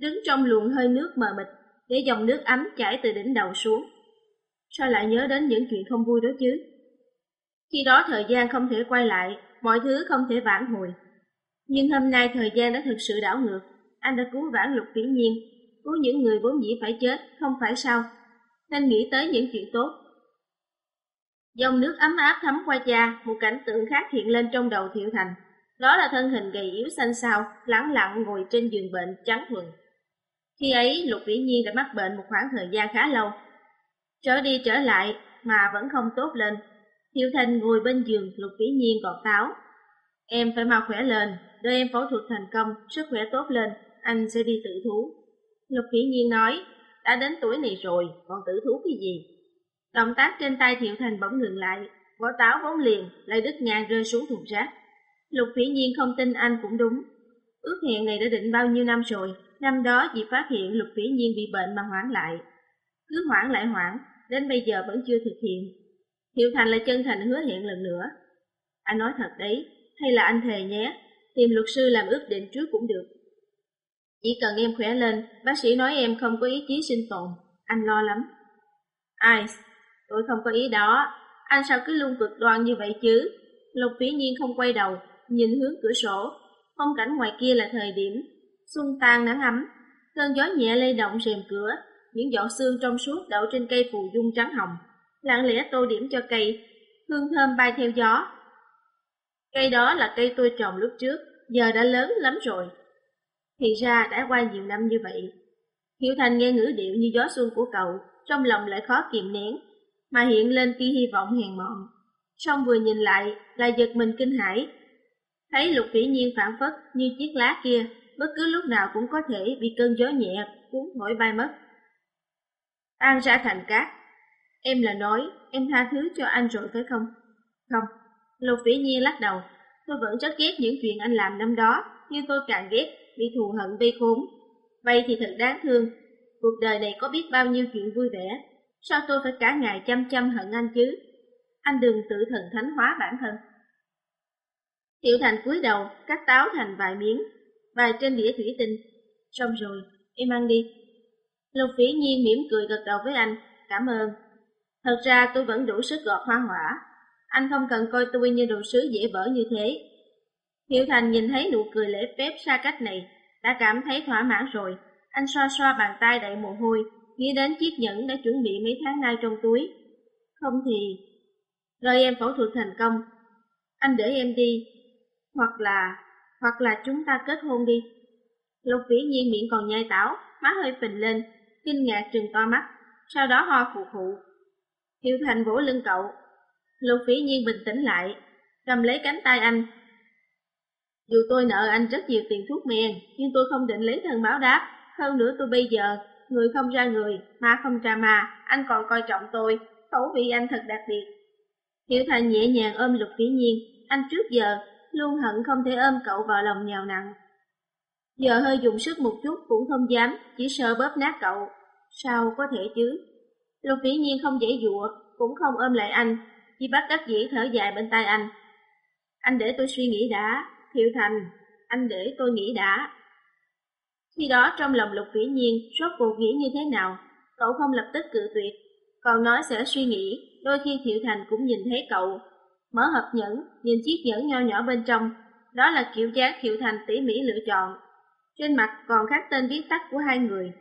đứng trong luồng hơi nước mờ mịt, để dòng nước ấm chảy từ đỉnh đầu xuống. Sao lại nhớ đến những chuyện không vui đó chứ? Khi đó thời gian không thể quay lại, mọi thứ không thể vãn hồi. Nhưng hôm nay thời gian đã thực sự đảo ngược, anh đã cứu vãn lục vĩ nhiên, cứu những người vốn dĩ phải chết, không phải sao? Nên nghĩ tới những chuyện tốt. Dòng nước ấm áp thấm qua da một cảnh tượng khác hiện lên trong đầu Thiệu Thành. Đó là thân hình gầy yếu xanh xao, lẳng lặng ngồi trên giường bệnh trắng thuần. Khi ấy, Lục Vĩ Nhiên đã mắc bệnh một khoảng thời gian khá lâu. Trở đi trở lại mà vẫn không tốt lên. Thiệu Thành ngồi bên giường, Lục Vĩ Nhiên còn táo. Em phải mau khỏe lên, đợi em phẫu thuật thành công, sức khỏe tốt lên, anh sẽ đi tự thú. Lục Kỷ Nhiên nói, đã đến tuổi này rồi, còn tự thú cái gì? Động tác trên tay Thiệu Thành bỗng ngừng lại, vỏ táo vốn liền, lại đứt ngang rơi xuống thùng rác. Lục Kỷ Nhiên không tin anh cũng đúng. Ước hẹn này đã định bao nhiêu năm rồi, năm đó chỉ phát hiện Lục Kỷ Nhiên bị bệnh mà hoãn lại. Cứ hoãn lại hoãn, đến bây giờ vẫn chưa thực hiện. Thiệu Thành lại chân thành hứa hẹn lần nữa. Anh nói thật đấy, hay là anh thề nhé, tìm luật sư làm ước định trước cũng được. Chỉ cần em khỏe lên, bác sĩ nói em không có ý chí sinh tồn, anh lo lắm. Ai, tôi không có ý đó, anh sao cứ luôn cực đoan như vậy chứ? Lục phí nhiên không quay đầu, nhìn hướng cửa sổ, phong cảnh ngoài kia là thời điểm, xuân tan nắng ấm, cơn gió nhẹ lay động rèm cửa, những giọt sương trong suốt đậu trên cây phù dung trắng hồng, lặng lẽ tô điểm cho cây, hương thơm bay theo gió, Cây đó là cây tôi trồng lúc trước, giờ đã lớn lắm rồi. Thì ra đã qua nhiều năm như vậy. Hiểu Thành nghe ngữ điệu như gió xuân của cậu, trong lòng lại khó kiềm nén, mà hiện lên tia hy vọng hèn mọn. Xong vừa nhìn lại, lại giật mình kinh hãi. Thấy lục kỷ nhiên phản phất như chiếc lá kia, bất cứ lúc nào cũng có thể bị cơn gió nhẹ cuốn thổi bay mất. An ra thành cát. Em là nói, em tha thứ cho anh rồi phải không? Không. Lục vĩ nhiên lắc đầu. Tôi vẫn rất ghét những chuyện anh làm năm đó, nhưng tôi càng ghét bị thù hận vây khốn. Vậy thì thật đáng thương. Cuộc đời này có biết bao nhiêu chuyện vui vẻ. Sao tôi phải cả ngày chăm chăm hận anh chứ? Anh đừng tự thần thánh hóa bản thân. Tiểu Thành cúi đầu, cắt táo thành vài miếng, vài trên đĩa thủy tinh. Xong rồi, em ăn đi. Lục phỉ nhiên mỉm cười gật đầu với anh, cảm ơn. Thật ra tôi vẫn đủ sức gọt hoa hỏa. Anh không cần coi tôi như đồ sứ dễ vỡ như thế. Hiệu Thành nhìn thấy nụ cười lễ phép xa cách này, đã cảm thấy thỏa mãn rồi. Anh xoa xoa bàn tay đầy mồ hôi, nghĩ đến chiếc nhẫn đã chuẩn bị mấy tháng nay trong túi. Không thì, rồi em phẫu thuật thành công. Anh để em đi, hoặc là, hoặc là chúng ta kết hôn đi. Lục vĩ nhiên miệng còn nhai táo, má hơi phình lên, kinh ngạc trừng to mắt, sau đó ho phụ phụ. Hiệu Thành vỗ lưng cậu. Lục vĩ nhiên bình tĩnh lại, cầm lấy cánh tay anh. Dù tôi nợ anh rất nhiều tiền thuốc men, nhưng tôi không định lấy thân báo đáp. Hơn nữa tôi bây giờ, người không ra người, ma không ra ma, anh còn coi trọng tôi, khẩu vị anh thật đặc biệt. hiểu Thành nhẹ nhàng ôm Lục Vĩ Nhiên, anh trước giờ luôn hận không thể ôm cậu vào lòng nhào nặng. Giờ hơi dùng sức một chút cũng không dám, chỉ sợ bóp nát cậu. Sao có thể chứ? Lục vĩ nhiên không dễ dụa, cũng không ôm lại anh, chỉ bắt đắc dĩ thở dài bên tai anh. Anh để tôi suy nghĩ đã, Thiệu Thành, anh để tôi nghĩ đã. Khi đó trong lòng lục vĩ nhiên, rốt cuộc nghĩ như thế nào, cậu không lập tức cự tuyệt, còn nói sẽ suy nghĩ, đôi khi Thiệu Thành cũng nhìn thấy cậu. Mở hộp nhẫn, nhìn chiếc nhẫn nho nhỏ bên trong, đó là kiểu dáng Thiệu Thành tỉ mỉ lựa chọn. Trên mặt còn khắc tên viết tắt của hai người.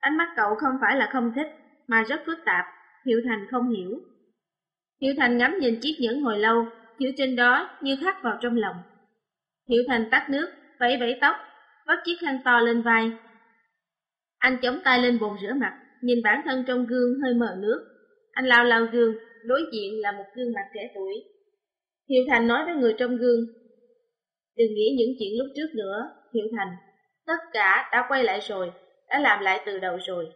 Ánh mắt cậu không phải là không thích, mà rất phức tạp, Hiệu Thành không hiểu. Hiệu Thành ngắm nhìn chiếc nhẫn hồi lâu, chữ trên đó như khắc vào trong lòng. Hiệu Thành tắt nước, vẫy vẫy tóc, vắt chiếc khăn to lên vai. Anh chống tay lên bồn rửa mặt, nhìn bản thân trong gương hơi mờ nước. Anh lao lao gương, đối diện là một gương mặt trẻ tuổi. Hiệu Thành nói với người trong gương, đừng nghĩ những chuyện lúc trước nữa, Hiệu Thành, tất cả đã quay lại rồi, đã làm lại từ đầu rồi.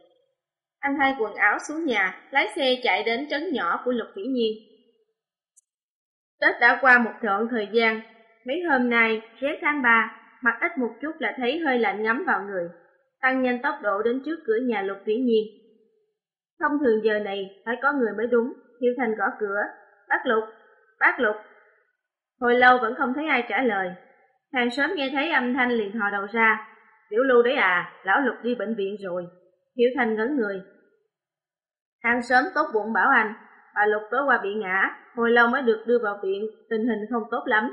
Anh thay quần áo xuống nhà, lái xe chạy đến trấn nhỏ của Lục Vĩ Nhiên. Tết đã qua một đoạn thời gian, mấy hôm nay, rét tháng 3, mặc ít một chút là thấy hơi lạnh ngắm vào người, tăng nhanh tốc độ đến trước cửa nhà Lục Vĩ Nhiên. Thông thường giờ này phải có người mới đúng, Hiếu Thành gõ cửa, bác Lục, bác Lục. Hồi lâu vẫn không thấy ai trả lời, hàng xóm nghe thấy âm thanh liền thò đầu ra, tiểu lưu đấy à, lão Lục đi bệnh viện rồi. Hiếu Thành ngấn người, Hàng sớm tốt bụng bảo anh, bà Lục tối qua bị ngã, hồi lâu mới được đưa vào viện, tình hình không tốt lắm.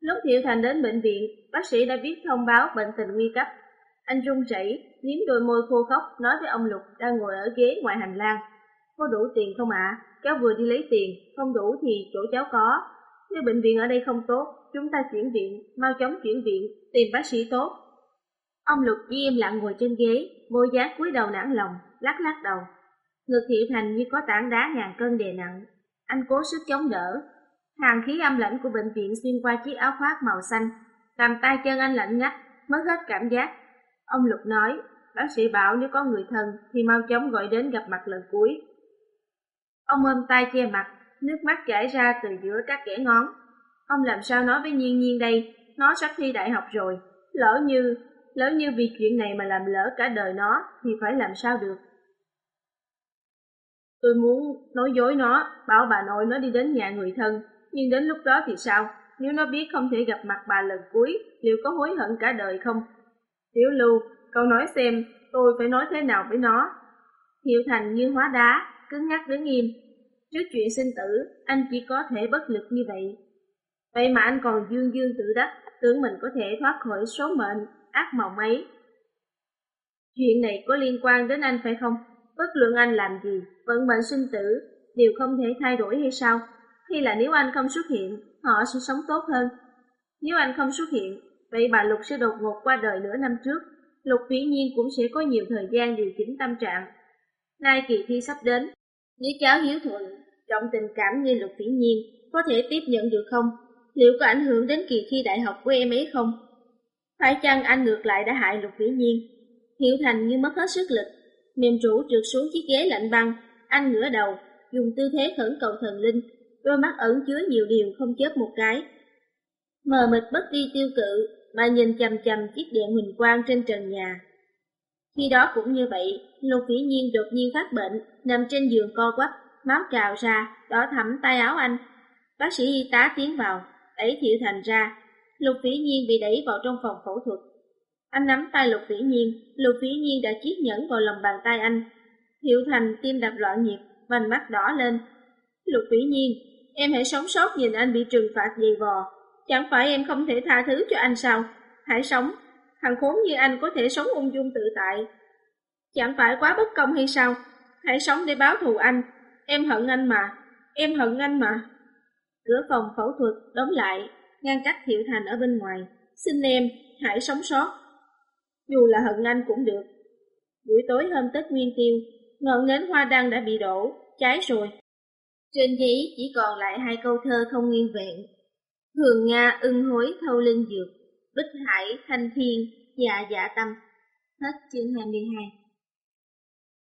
Lúc Thiệu Thành đến bệnh viện, bác sĩ đã viết thông báo bệnh tình nguy cấp. Anh run rẩy, liếm đôi môi khô khóc, nói với ông Lục đang ngồi ở ghế ngoài hành lang. Có đủ tiền không ạ? Cháu vừa đi lấy tiền, không đủ thì chỗ cháu có. Nếu bệnh viện ở đây không tốt, chúng ta chuyển viện, mau chóng chuyển viện, tìm bác sĩ tốt. Ông Lục chỉ im lặng ngồi trên ghế, vô giá cúi đầu nản lòng, lắc lắc đầu. Ngực thiệu Thành như có tảng đá ngàn cân đè nặng. Anh cố sức chống đỡ. Hàng khí âm lạnh của bệnh viện xuyên qua chiếc áo khoác màu xanh, làm tay chân anh lạnh ngắt, mất hết cảm giác. Ông Lục nói, bác sĩ bảo nếu có người thân thì mau chóng gọi đến gặp mặt lần cuối. Ông ôm tay che mặt, nước mắt chảy ra từ giữa các kẻ ngón. Ông làm sao nói với Nhiên Nhiên đây, nó sắp thi đại học rồi, lỡ như, lỡ như vì chuyện này mà làm lỡ cả đời nó thì phải làm sao được. Tôi muốn nói dối nó, bảo bà nội nó đi đến nhà người thân, nhưng đến lúc đó thì sao? Nếu nó biết không thể gặp mặt bà lần cuối, liệu có hối hận cả đời không? Tiểu Lưu, cậu nói xem, tôi phải nói thế nào với nó? Hiệu Thành như hóa đá, cứng ngắc đứng im. Trước chuyện sinh tử, anh chỉ có thể bất lực như vậy. Vậy mà anh còn dương dương tự đắc, tưởng mình có thể thoát khỏi số mệnh, ác mộng ấy. Chuyện này có liên quan đến anh phải không? Bất luận anh làm gì, vận mệnh sinh tử đều không thể thay đổi hay sao? Hay là nếu anh không xuất hiện, họ sẽ sống tốt hơn? Nếu anh không xuất hiện, vậy bà Lục sẽ đột ngột qua đời nửa năm trước. Lục Vĩ Nhiên cũng sẽ có nhiều thời gian điều chỉnh tâm trạng. Nay kỳ thi sắp đến, nếu cháu hiếu thuận, trọng tình cảm như Lục Vĩ Nhiên, có thể tiếp nhận được không? Liệu có ảnh hưởng đến kỳ thi đại học của em ấy không? Phải chăng anh ngược lại đã hại Lục Vĩ Nhiên? Hiệu Thành như mất hết sức lực, mềm rũ trượt xuống chiếc ghế lạnh băng, anh ngửa đầu, dùng tư thế khẩn cầu thần linh, đôi mắt ẩn chứa nhiều điều không chớp một cái. Mờ mịt bất đi tiêu cự, mà nhìn chầm chầm chiếc đèn huỳnh quang trên trần nhà. Khi đó cũng như vậy, Lục Vĩ Nhiên đột nhiên phát bệnh, nằm trên giường co quắp, máu trào ra, đỏ thẫm tay áo anh. Bác sĩ y tá tiến vào, đẩy Thiệu Thành ra. Lục Vĩ Nhiên bị đẩy vào trong phòng phẫu thuật. Anh nắm tay Lục Vĩ Nhiên, Lục Vĩ Nhiên đã chiếc nhẫn vào lòng bàn tay anh. Thiệu Thành tim đập loạn nhịp, vành mắt đỏ lên. Lục Vĩ Nhiên, em hãy sống sót nhìn anh bị trừng phạt dày vò. Chẳng phải em không thể tha thứ cho anh sao? Hãy sống, thằng khốn như anh có thể sống ung dung tự tại. Chẳng phải quá bất công hay sao? Hãy sống để báo thù anh. Em hận anh mà, em hận anh mà. Cửa phòng phẫu thuật đóng lại, ngăn cách Thiệu Thành ở bên ngoài. Xin em, hãy sống sót. Dù là hận anh cũng được. Buổi tối hôm Tết Nguyên Tiêu, ngọn nến hoa đăng đã bị đổ, cháy rồi. Trên giấy chỉ còn lại hai câu thơ không nguyên vẹn. Thường Nga ưng hối thâu linh dược, Bích Hải thanh thiên, dạ dạ tâm. Hết chương 22